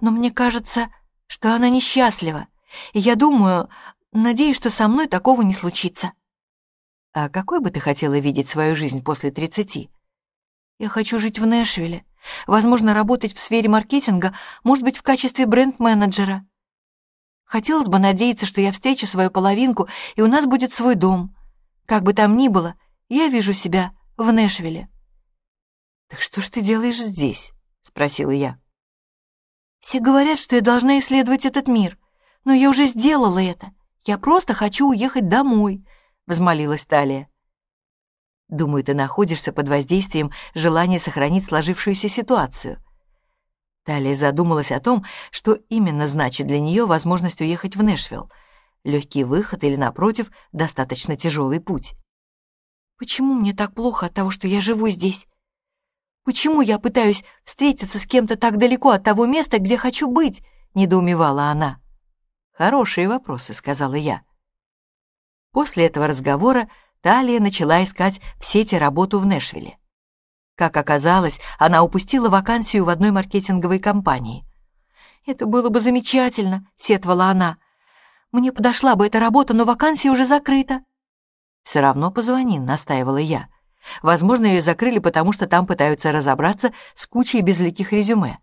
но мне кажется, что она несчастлива. И я думаю, надеюсь, что со мной такого не случится. А какой бы ты хотела видеть свою жизнь после тридцати? Я хочу жить в Нэшвилле. Возможно, работать в сфере маркетинга, может быть, в качестве бренд-менеджера. Хотелось бы надеяться, что я встречу свою половинку, и у нас будет свой дом. Как бы там ни было, я вижу себя в Нэшвилле. «Так что ж ты делаешь здесь?» — спросила я. «Все говорят, что я должна исследовать этот мир, но я уже сделала это. Я просто хочу уехать домой», — возмолилась Талия. Думаю, ты находишься под воздействием желания сохранить сложившуюся ситуацию. Талия задумалась о том, что именно значит для нее возможность уехать в Нэшвилл. Легкий выход или, напротив, достаточно тяжелый путь. «Почему мне так плохо от того, что я живу здесь? Почему я пытаюсь встретиться с кем-то так далеко от того места, где хочу быть?» — недоумевала она. «Хорошие вопросы», — сказала я. После этого разговора Талия начала искать в сети работу в Нэшвилле. Как оказалось, она упустила вакансию в одной маркетинговой компании. «Это было бы замечательно», — сетовала она. «Мне подошла бы эта работа, но вакансия уже закрыта». «Все равно позвони», — настаивала я. Возможно, ее закрыли, потому что там пытаются разобраться с кучей безликих резюме.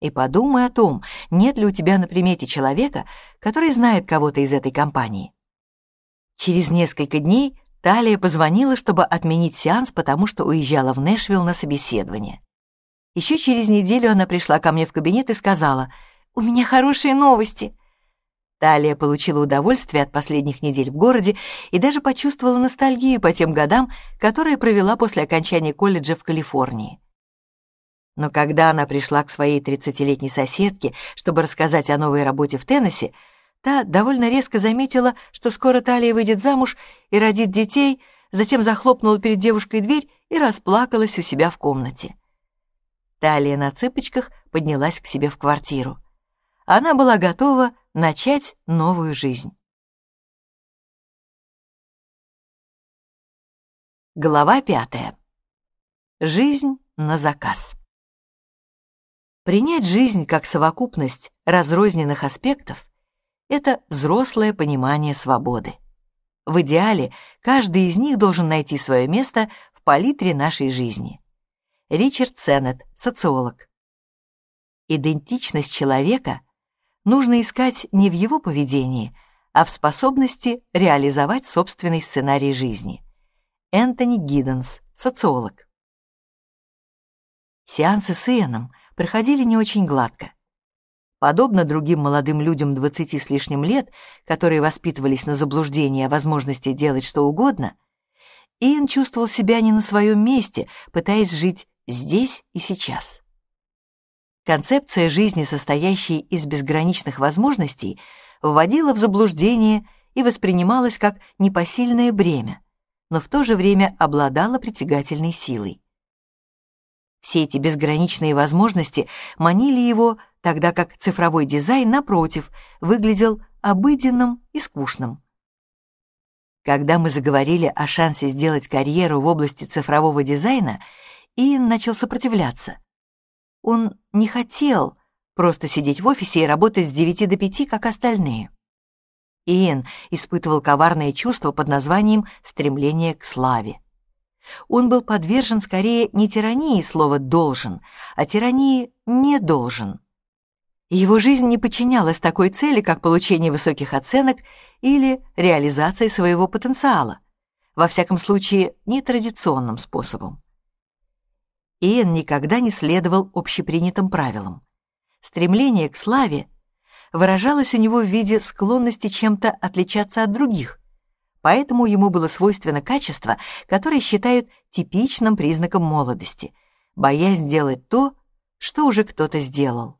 И подумай о том, нет ли у тебя на примете человека, который знает кого-то из этой компании. Через несколько дней Талия позвонила, чтобы отменить сеанс, потому что уезжала в Нэшвилл на собеседование. Еще через неделю она пришла ко мне в кабинет и сказала, «У меня хорошие новости». Талия получила удовольствие от последних недель в городе и даже почувствовала ностальгию по тем годам, которые провела после окончания колледжа в Калифорнии. Но когда она пришла к своей 30-летней соседке, чтобы рассказать о новой работе в Теннесси, Та довольно резко заметила, что скоро Талия выйдет замуж и родит детей, затем захлопнула перед девушкой дверь и расплакалась у себя в комнате. Талия на цыпочках поднялась к себе в квартиру. Она была готова начать новую жизнь. Глава пятая. Жизнь на заказ. Принять жизнь как совокупность разрозненных аспектов это взрослое понимание свободы. В идеале каждый из них должен найти свое место в палитре нашей жизни. Ричард Сеннет, социолог. Идентичность человека нужно искать не в его поведении, а в способности реализовать собственный сценарий жизни. Энтони Гидденс, социолог. Сеансы с Иэном проходили не очень гладко. Подобно другим молодым людям двадцати с лишним лет, которые воспитывались на заблуждении о возможности делать что угодно, Иэн чувствовал себя не на своем месте, пытаясь жить здесь и сейчас. Концепция жизни, состоящей из безграничных возможностей, вводила в заблуждение и воспринималась как непосильное бремя, но в то же время обладала притягательной силой. Все эти безграничные возможности манили его тогда как цифровой дизайн, напротив, выглядел обыденным и скучным. Когда мы заговорили о шансе сделать карьеру в области цифрового дизайна, Иэн начал сопротивляться. Он не хотел просто сидеть в офисе и работать с 9 до 5, как остальные. Иэн испытывал коварное чувство под названием «стремление к славе». Он был подвержен скорее не тирании слова «должен», а тирании «не должен». Его жизнь не подчинялась такой цели, как получение высоких оценок или реализация своего потенциала, во всяком случае, нетрадиционным способом. Иэн никогда не следовал общепринятым правилам. Стремление к славе выражалось у него в виде склонности чем-то отличаться от других, поэтому ему было свойственно качество, которое считают типичным признаком молодости боязнь делать то, что уже кто-то сделал.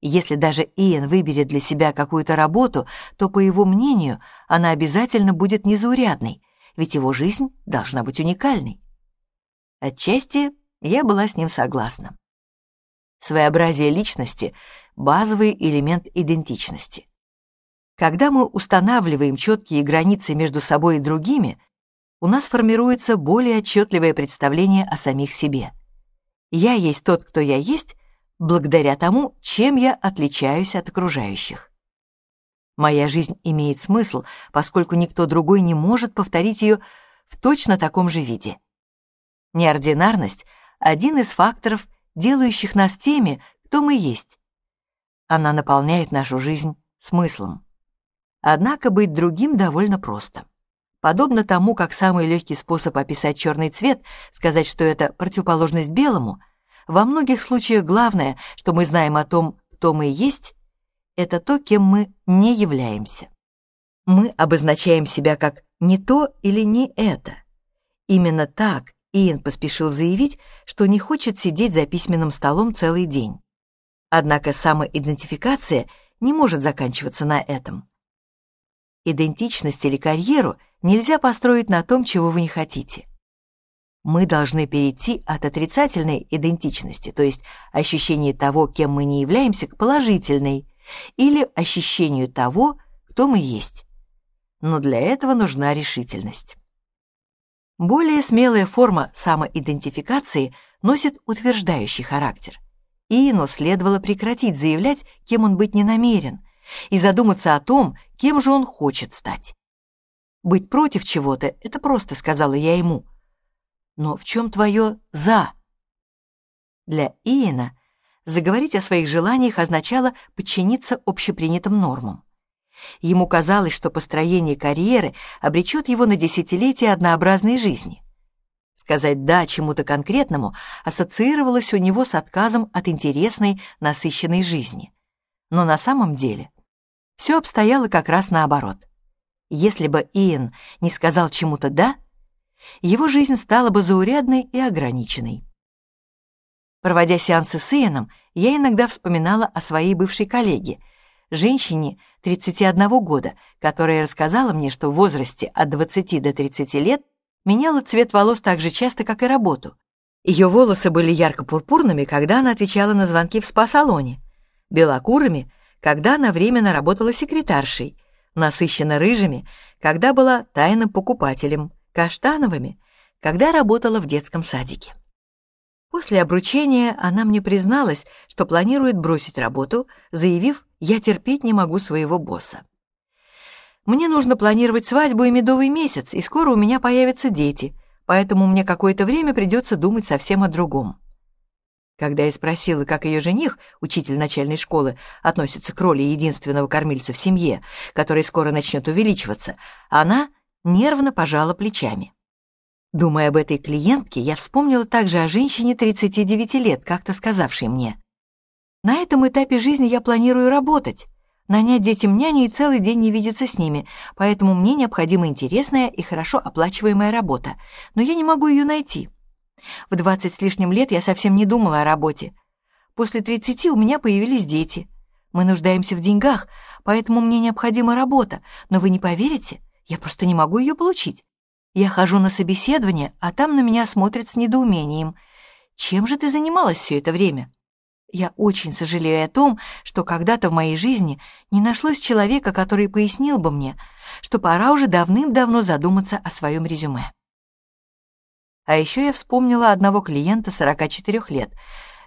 Если даже Иэн выберет для себя какую-то работу, то, по его мнению, она обязательно будет незаурядной, ведь его жизнь должна быть уникальной. Отчасти я была с ним согласна. Своеобразие личности — базовый элемент идентичности. Когда мы устанавливаем четкие границы между собой и другими, у нас формируется более отчетливое представление о самих себе. Я есть тот, кто я есть, благодаря тому, чем я отличаюсь от окружающих. Моя жизнь имеет смысл, поскольку никто другой не может повторить ее в точно таком же виде. Неординарность — один из факторов, делающих нас теми, кто мы есть. Она наполняет нашу жизнь смыслом. Однако быть другим довольно просто. Подобно тому, как самый легкий способ описать черный цвет, сказать, что это противоположность белому, во многих случаях главное, что мы знаем о том, кто мы есть, это то, кем мы не являемся. Мы обозначаем себя как «не то» или «не это». Именно так Иэн поспешил заявить, что не хочет сидеть за письменным столом целый день. Однако самоидентификация не может заканчиваться на этом. Идентичность или карьеру нельзя построить на том, чего вы не хотите. Мы должны перейти от отрицательной идентичности, то есть ощущения того, кем мы не являемся, к положительной, или ощущению того, кто мы есть. Но для этого нужна решительность. Более смелая форма самоидентификации носит утверждающий характер. Иину следовало прекратить заявлять, кем он быть не намерен – и задуматься о том, кем же он хочет стать. «Быть против чего-то — это просто», — сказала я ему. «Но в чем твое «за»?» Для Иена заговорить о своих желаниях означало подчиниться общепринятым нормам. Ему казалось, что построение карьеры обречет его на десятилетия однообразной жизни. Сказать «да» чему-то конкретному ассоциировалось у него с отказом от интересной, насыщенной жизни. Но на самом деле все обстояло как раз наоборот. Если бы Иэн не сказал чему-то «да», его жизнь стала бы заурядной и ограниченной. Проводя сеансы с Иэном, я иногда вспоминала о своей бывшей коллеге, женщине 31 года, которая рассказала мне, что в возрасте от 20 до 30 лет меняла цвет волос так же часто, как и работу. Ее волосы были ярко-пурпурными, когда она отвечала на звонки в спа-салоне, белокурыми, когда она временно работала секретаршей, насыщенно рыжими, когда была тайным покупателем, каштановыми, когда работала в детском садике. После обручения она мне призналась, что планирует бросить работу, заявив «я терпеть не могу своего босса». «Мне нужно планировать свадьбу и медовый месяц, и скоро у меня появятся дети, поэтому мне какое-то время придется думать совсем о другом». Когда я спросила, как ее жених, учитель начальной школы, относится к роли единственного кормильца в семье, который скоро начнет увеличиваться, она нервно пожала плечами. Думая об этой клиентке, я вспомнила также о женщине 39 лет, как-то сказавшей мне. «На этом этапе жизни я планирую работать, нанять детям няню и целый день не видеться с ними, поэтому мне необходима интересная и хорошо оплачиваемая работа, но я не могу ее найти». В двадцать с лишним лет я совсем не думала о работе. После тридцати у меня появились дети. Мы нуждаемся в деньгах, поэтому мне необходима работа, но вы не поверите, я просто не могу ее получить. Я хожу на собеседование, а там на меня смотрят с недоумением. Чем же ты занималась все это время? Я очень сожалею о том, что когда-то в моей жизни не нашлось человека, который пояснил бы мне, что пора уже давным-давно задуматься о своем резюме. А еще я вспомнила одного клиента 44 лет,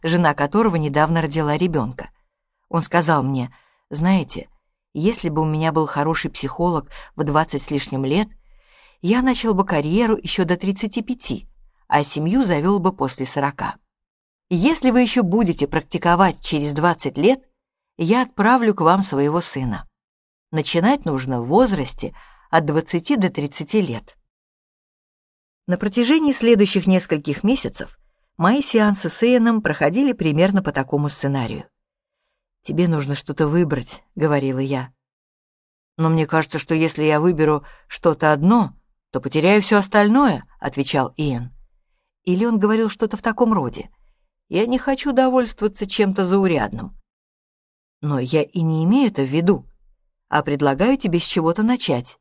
жена которого недавно родила ребенка. Он сказал мне, знаете, если бы у меня был хороший психолог в 20 с лишним лет, я начал бы карьеру еще до 35, а семью завел бы после 40. Если вы еще будете практиковать через 20 лет, я отправлю к вам своего сына. Начинать нужно в возрасте от 20 до 30 лет. На протяжении следующих нескольких месяцев мои сеансы с Иэном проходили примерно по такому сценарию. «Тебе нужно что-то выбрать», — говорила я. «Но мне кажется, что если я выберу что-то одно, то потеряю все остальное», — отвечал Иэн. Или он говорил что-то в таком роде — Я не хочу довольствоваться чем-то заурядным. Но я и не имею это в виду, а предлагаю тебе с чего-то начать.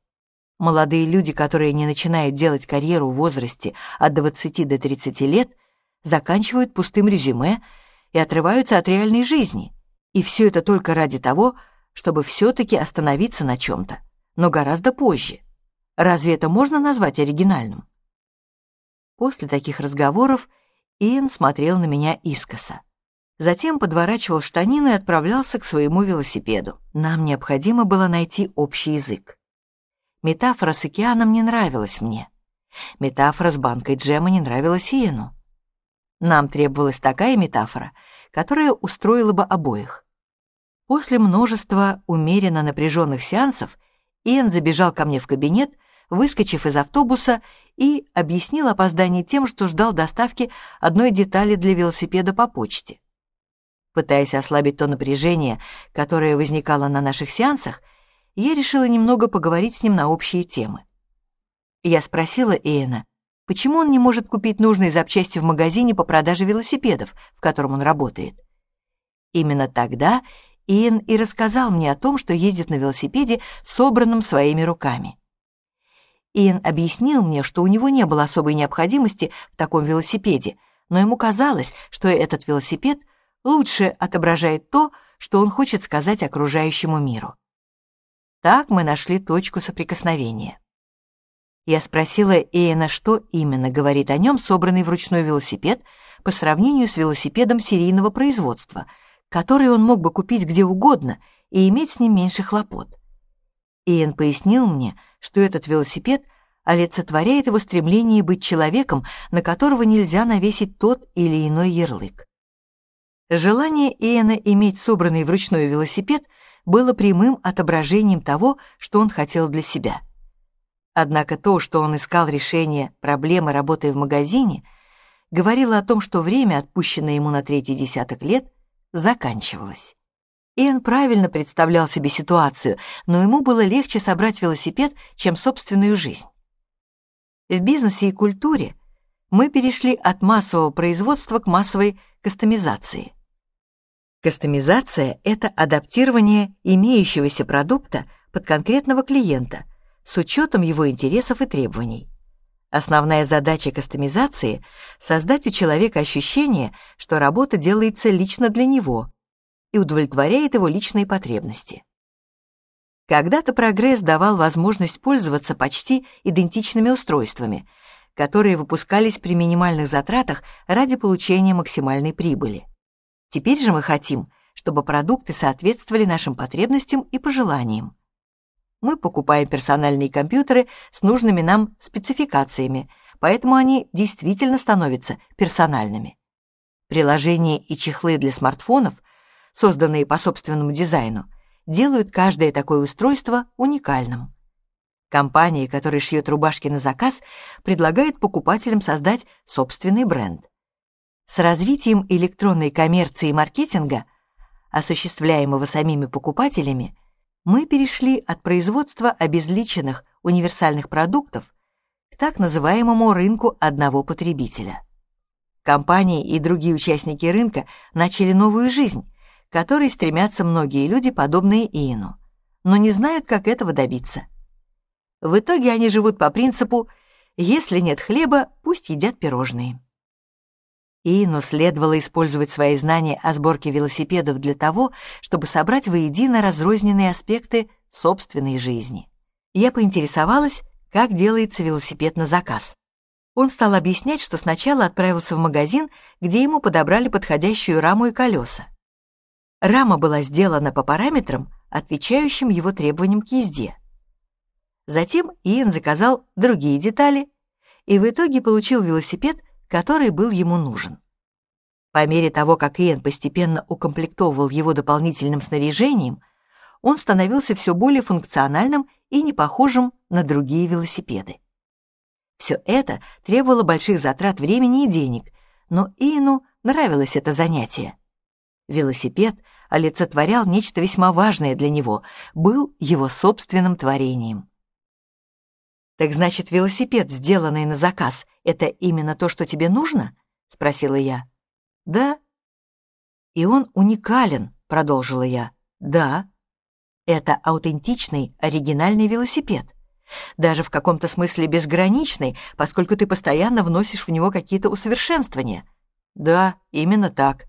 Молодые люди, которые не начинают делать карьеру в возрасте от 20 до 30 лет, заканчивают пустым резюме и отрываются от реальной жизни. И все это только ради того, чтобы все-таки остановиться на чем-то, но гораздо позже. Разве это можно назвать оригинальным? После таких разговоров Иэн смотрел на меня искоса. Затем подворачивал штанины и отправлялся к своему велосипеду. Нам необходимо было найти общий язык. Метафора с океаном не нравилась мне. Метафора с банкой джема не нравилась Иену. Нам требовалась такая метафора, которая устроила бы обоих. После множества умеренно напряженных сеансов Иэн забежал ко мне в кабинет, выскочив из автобуса, и объяснил опоздание тем, что ждал доставки одной детали для велосипеда по почте. Пытаясь ослабить то напряжение, которое возникало на наших сеансах, я решила немного поговорить с ним на общие темы. Я спросила Иэна, почему он не может купить нужные запчасти в магазине по продаже велосипедов, в котором он работает. Именно тогда Иэн и рассказал мне о том, что ездит на велосипеде, собранном своими руками. Иэн объяснил мне, что у него не было особой необходимости в таком велосипеде, но ему казалось, что этот велосипед — лучше отображает то, что он хочет сказать окружающему миру. Так мы нашли точку соприкосновения. Я спросила Эйна, что именно говорит о нем собранный вручную велосипед по сравнению с велосипедом серийного производства, который он мог бы купить где угодно и иметь с ним меньше хлопот. Иэн пояснил мне, что этот велосипед олицетворяет его стремление быть человеком, на которого нельзя навесить тот или иной ярлык. Желание Иэна иметь собранный вручную велосипед было прямым отображением того, что он хотел для себя. Однако то, что он искал решение проблемы, работая в магазине, говорило о том, что время, отпущенное ему на третий десяток лет, заканчивалось. Иэн правильно представлял себе ситуацию, но ему было легче собрать велосипед, чем собственную жизнь. В бизнесе и культуре мы перешли от массового производства к массовой кастомизации. Кастомизация — это адаптирование имеющегося продукта под конкретного клиента с учетом его интересов и требований. Основная задача кастомизации — создать у человека ощущение, что работа делается лично для него и удовлетворяет его личные потребности. Когда-то прогресс давал возможность пользоваться почти идентичными устройствами, которые выпускались при минимальных затратах ради получения максимальной прибыли. Теперь же мы хотим, чтобы продукты соответствовали нашим потребностям и пожеланиям. Мы покупаем персональные компьютеры с нужными нам спецификациями, поэтому они действительно становятся персональными. Приложения и чехлы для смартфонов, созданные по собственному дизайну, делают каждое такое устройство уникальным. Компания, которая шьет рубашки на заказ, предлагает покупателям создать собственный бренд. С развитием электронной коммерции и маркетинга, осуществляемого самими покупателями, мы перешли от производства обезличенных универсальных продуктов к так называемому рынку одного потребителя. Компании и другие участники рынка начали новую жизнь, которой стремятся многие люди, подобные Иену, но не знают, как этого добиться. В итоге они живут по принципу «если нет хлеба, пусть едят пирожные». Ину следовало использовать свои знания о сборке велосипедов для того, чтобы собрать воедино разрозненные аспекты собственной жизни. Я поинтересовалась, как делается велосипед на заказ. Он стал объяснять, что сначала отправился в магазин, где ему подобрали подходящую раму и колеса. Рама была сделана по параметрам, отвечающим его требованиям к езде. Затем Иэн заказал другие детали и в итоге получил велосипед, который был ему нужен. По мере того, как Иэн постепенно укомплектовывал его дополнительным снаряжением, он становился все более функциональным и не похожим на другие велосипеды. Все это требовало больших затрат времени и денег, но Иену нравилось это занятие. Велосипед олицетворял нечто весьма важное для него, был его собственным творением. «Так значит, велосипед, сделанный на заказ, это именно то, что тебе нужно?» — спросила я. Да. И он уникален, продолжила я. Да. Это аутентичный, оригинальный велосипед. Даже в каком-то смысле безграничный, поскольку ты постоянно вносишь в него какие-то усовершенствования. Да, именно так.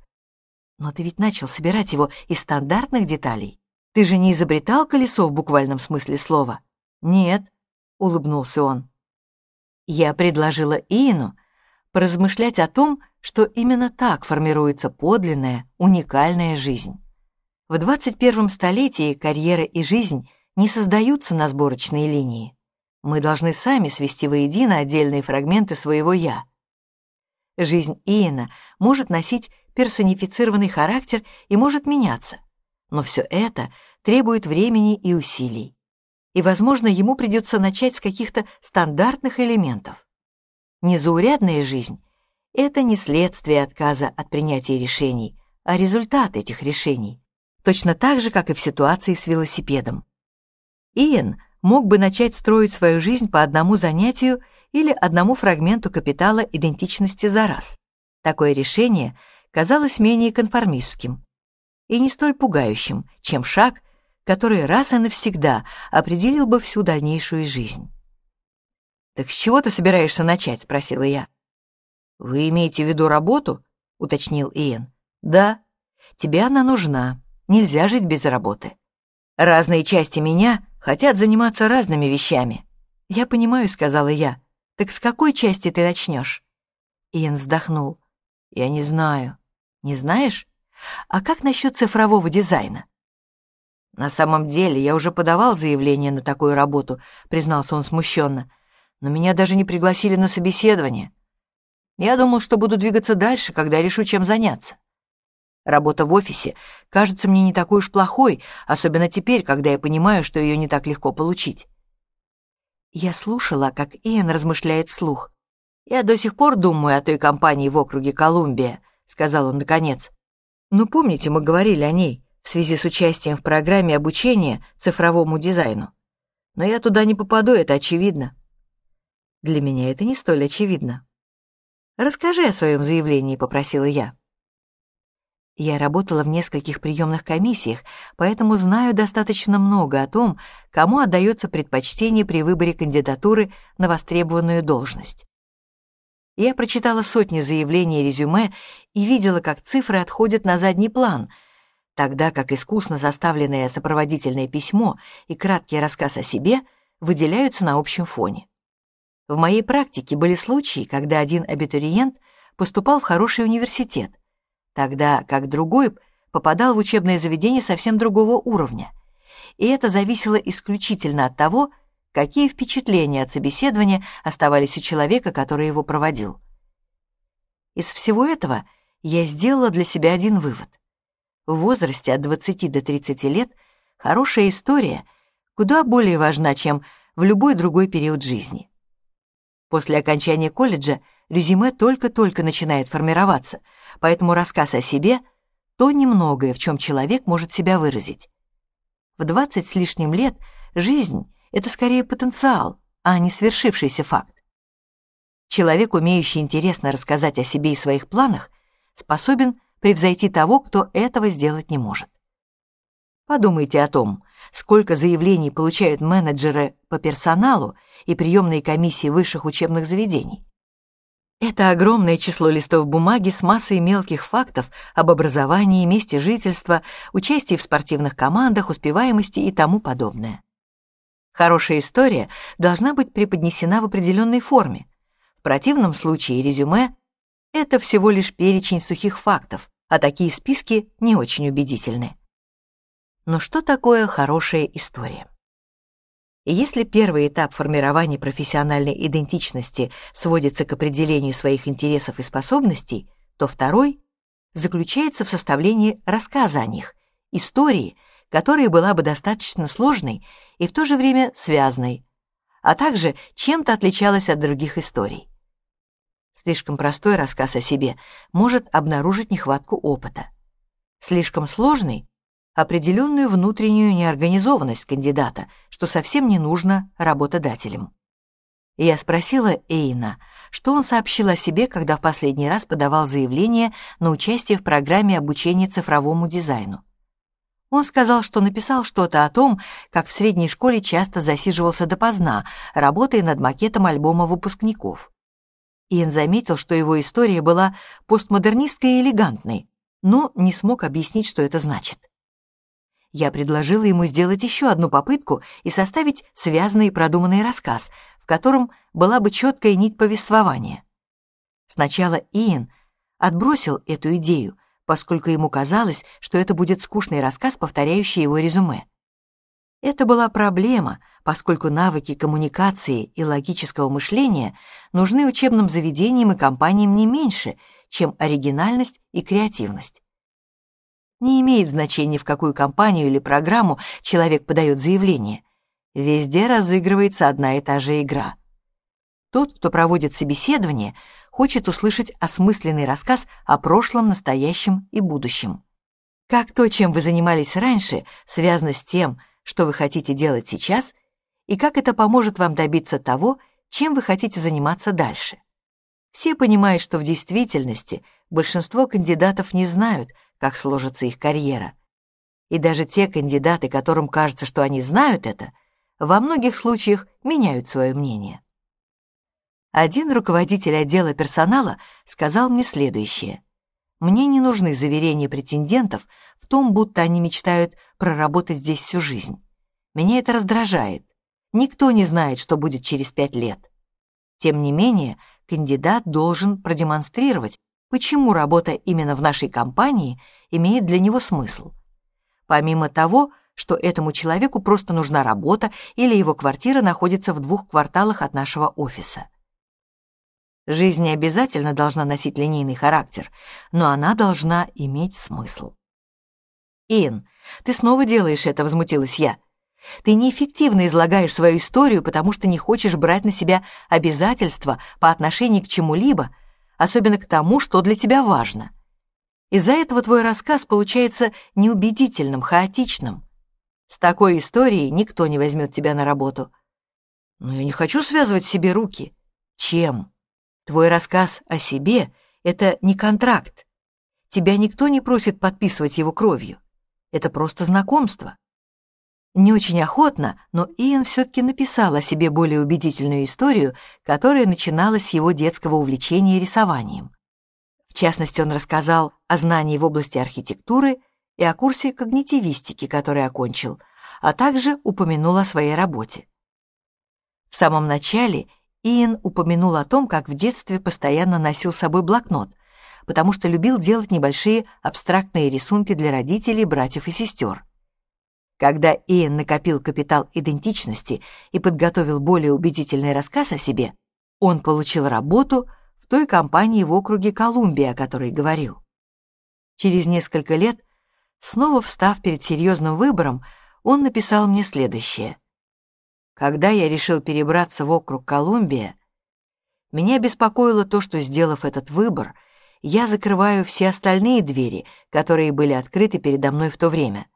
Но ты ведь начал собирать его из стандартных деталей. Ты же не изобретал колесо в буквальном смысле слова? Нет, улыбнулся он. Я предложила Иену поразмышлять о том, что именно так формируется подлинная, уникальная жизнь. В 21 столетии карьера и жизнь не создаются на сборочной линии. Мы должны сами свести воедино отдельные фрагменты своего «я». Жизнь Иена может носить персонифицированный характер и может меняться, но все это требует времени и усилий. И, возможно, ему придется начать с каких-то стандартных элементов. Незаурядная жизнь — это не следствие отказа от принятия решений, а результат этих решений, точно так же, как и в ситуации с велосипедом. Иэн мог бы начать строить свою жизнь по одному занятию или одному фрагменту капитала идентичности за раз. Такое решение казалось менее конформистским и не столь пугающим, чем шаг, который раз и навсегда определил бы всю дальнейшую жизнь. «Так с чего ты собираешься начать?» — спросила я. «Вы имеете в виду работу?» — уточнил Иэн. «Да. Тебе она нужна. Нельзя жить без работы. Разные части меня хотят заниматься разными вещами». «Я понимаю», — сказала я. «Так с какой части ты начнешь?» Иэн вздохнул. «Я не знаю». «Не знаешь? А как насчет цифрового дизайна?» «На самом деле, я уже подавал заявление на такую работу», — признался он смущенно. «Но меня даже не пригласили на собеседование. Я думал, что буду двигаться дальше, когда решу, чем заняться. Работа в офисе кажется мне не такой уж плохой, особенно теперь, когда я понимаю, что ее не так легко получить». Я слушала, как Иэн размышляет вслух. «Я до сих пор думаю о той компании в округе Колумбия», — сказал он наконец. «Ну, помните, мы говорили о ней в связи с участием в программе обучения цифровому дизайну. Но я туда не попаду, это очевидно. Для меня это не столь очевидно. Расскажи о своем заявлении, попросила я. Я работала в нескольких приемных комиссиях, поэтому знаю достаточно много о том, кому отдается предпочтение при выборе кандидатуры на востребованную должность. Я прочитала сотни заявлений и резюме и видела, как цифры отходят на задний план — тогда как искусно составленное сопроводительное письмо и краткий рассказ о себе выделяются на общем фоне. В моей практике были случаи, когда один абитуриент поступал в хороший университет, тогда как другой попадал в учебное заведение совсем другого уровня. И это зависело исключительно от того, какие впечатления от собеседования оставались у человека, который его проводил. Из всего этого я сделала для себя один вывод — в возрасте от 20 до 30 лет хорошая история куда более важна, чем в любой другой период жизни. После окончания колледжа резюме только-только начинает формироваться, поэтому рассказ о себе — то немногое, в чем человек может себя выразить. В 20 с лишним лет жизнь — это скорее потенциал, а не свершившийся факт. Человек, умеющий интересно рассказать о себе и своих планах, способен превзойти того, кто этого сделать не может. Подумайте о том, сколько заявлений получают менеджеры по персоналу и приемные комиссии высших учебных заведений. Это огромное число листов бумаги с массой мелких фактов об образовании, месте жительства, участии в спортивных командах, успеваемости и тому подобное. Хорошая история должна быть преподнесена в определенной форме. В противном случае резюме — это всего лишь перечень сухих фактов, а такие списки не очень убедительны. Но что такое хорошая история? Если первый этап формирования профессиональной идентичности сводится к определению своих интересов и способностей, то второй заключается в составлении рассказа о них, истории, которая была бы достаточно сложной и в то же время связной, а также чем-то отличалась от других историй. Слишком простой рассказ о себе может обнаружить нехватку опыта. Слишком сложный — определенную внутреннюю неорганизованность кандидата, что совсем не нужно работодателям. Я спросила Эйна, что он сообщил о себе, когда в последний раз подавал заявление на участие в программе обучения цифровому дизайну. Он сказал, что написал что-то о том, как в средней школе часто засиживался допоздна, работая над макетом альбома выпускников. Иэн заметил, что его история была постмодернистской и элегантной, но не смог объяснить, что это значит. Я предложила ему сделать еще одну попытку и составить связанный и продуманный рассказ, в котором была бы четкая нить повествования. Сначала Иэн отбросил эту идею, поскольку ему казалось, что это будет скучный рассказ, повторяющий его резюме. Это была проблема, поскольку навыки коммуникации и логического мышления нужны учебным заведениям и компаниям не меньше, чем оригинальность и креативность. Не имеет значения, в какую компанию или программу человек подает заявление. Везде разыгрывается одна и та же игра. Тот, кто проводит собеседование, хочет услышать осмысленный рассказ о прошлом, настоящем и будущем. Как то, чем вы занимались раньше, связано с тем, что вы хотите делать сейчас, и как это поможет вам добиться того, чем вы хотите заниматься дальше. Все понимают, что в действительности большинство кандидатов не знают, как сложится их карьера. И даже те кандидаты, которым кажется, что они знают это – во многих случаях меняют свое мнение. Один руководитель отдела персонала сказал мне следующее. «Мне не нужны заверения претендентов в том, будто они мечтают проработать здесь всю жизнь. Меня это раздражает. Никто не знает, что будет через пять лет. Тем не менее, кандидат должен продемонстрировать, почему работа именно в нашей компании имеет для него смысл. Помимо того, что этому человеку просто нужна работа или его квартира находится в двух кварталах от нашего офиса. Жизнь не обязательно должна носить линейный характер, но она должна иметь смысл. «Ин, ты снова делаешь это», — возмутилась я. «Ты неэффективно излагаешь свою историю, потому что не хочешь брать на себя обязательства по отношению к чему-либо, особенно к тому, что для тебя важно. Из-за этого твой рассказ получается неубедительным, хаотичным. С такой историей никто не возьмет тебя на работу. Но я не хочу связывать себе руки. Чем? Твой рассказ о себе — это не контракт. Тебя никто не просит подписывать его кровью. Это просто знакомство. Не очень охотно, но Иэн все-таки написал о себе более убедительную историю, которая начиналась с его детского увлечения рисованием. В частности, он рассказал о знании в области архитектуры и о курсе когнитивистики, который окончил, а также упомянул о своей работе. В самом начале Иэн упомянул о том, как в детстве постоянно носил с собой блокнот, потому что любил делать небольшие абстрактные рисунки для родителей, братьев и сестер. Когда Иэн накопил капитал идентичности и подготовил более убедительный рассказ о себе, он получил работу в той компании в округе Колумбия, о которой говорил. Через несколько лет Снова встав перед серьезным выбором, он написал мне следующее. Когда я решил перебраться в округ Колумбия, меня беспокоило то, что, сделав этот выбор, я закрываю все остальные двери, которые были открыты передо мной в то время.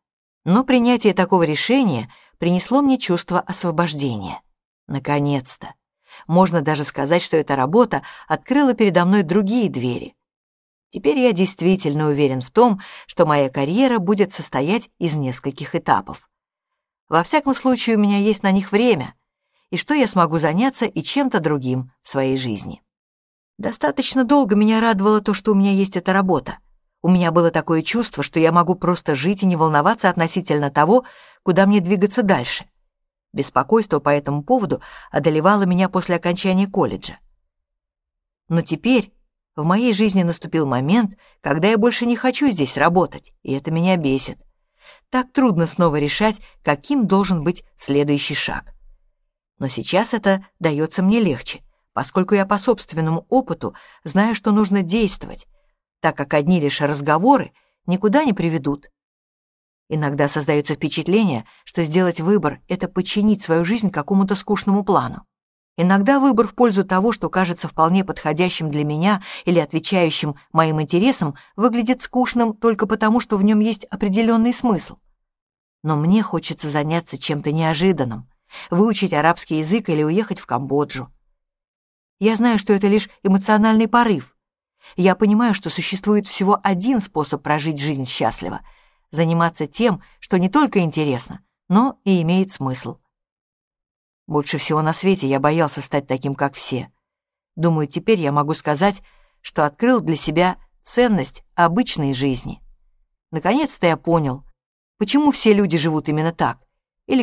Но принятие такого решения принесло мне чувство освобождения. Наконец-то. Можно даже сказать, что эта работа открыла передо мной другие двери. Теперь я действительно уверен в том, что моя карьера будет состоять из нескольких этапов. Во всяком случае, у меня есть на них время, и что я смогу заняться и чем-то другим в своей жизни. Достаточно долго меня радовало то, что у меня есть эта работа. У меня было такое чувство, что я могу просто жить и не волноваться относительно того, куда мне двигаться дальше. Беспокойство по этому поводу одолевало меня после окончания колледжа. Но теперь в моей жизни наступил момент, когда я больше не хочу здесь работать, и это меня бесит. Так трудно снова решать, каким должен быть следующий шаг. Но сейчас это дается мне легче, поскольку я по собственному опыту знаю, что нужно действовать, так как одни лишь разговоры никуда не приведут. Иногда создается впечатление, что сделать выбор — это подчинить свою жизнь какому-то скучному плану. Иногда выбор в пользу того, что кажется вполне подходящим для меня или отвечающим моим интересам, выглядит скучным только потому, что в нем есть определенный смысл. Но мне хочется заняться чем-то неожиданным, выучить арабский язык или уехать в Камбоджу. Я знаю, что это лишь эмоциональный порыв. Я понимаю, что существует всего один способ прожить жизнь счастливо — заниматься тем, что не только интересно, но и имеет смысл. Больше всего на свете я боялся стать таким, как все. Думаю, теперь я могу сказать, что открыл для себя ценность обычной жизни. Наконец-то я понял, почему все люди живут именно так.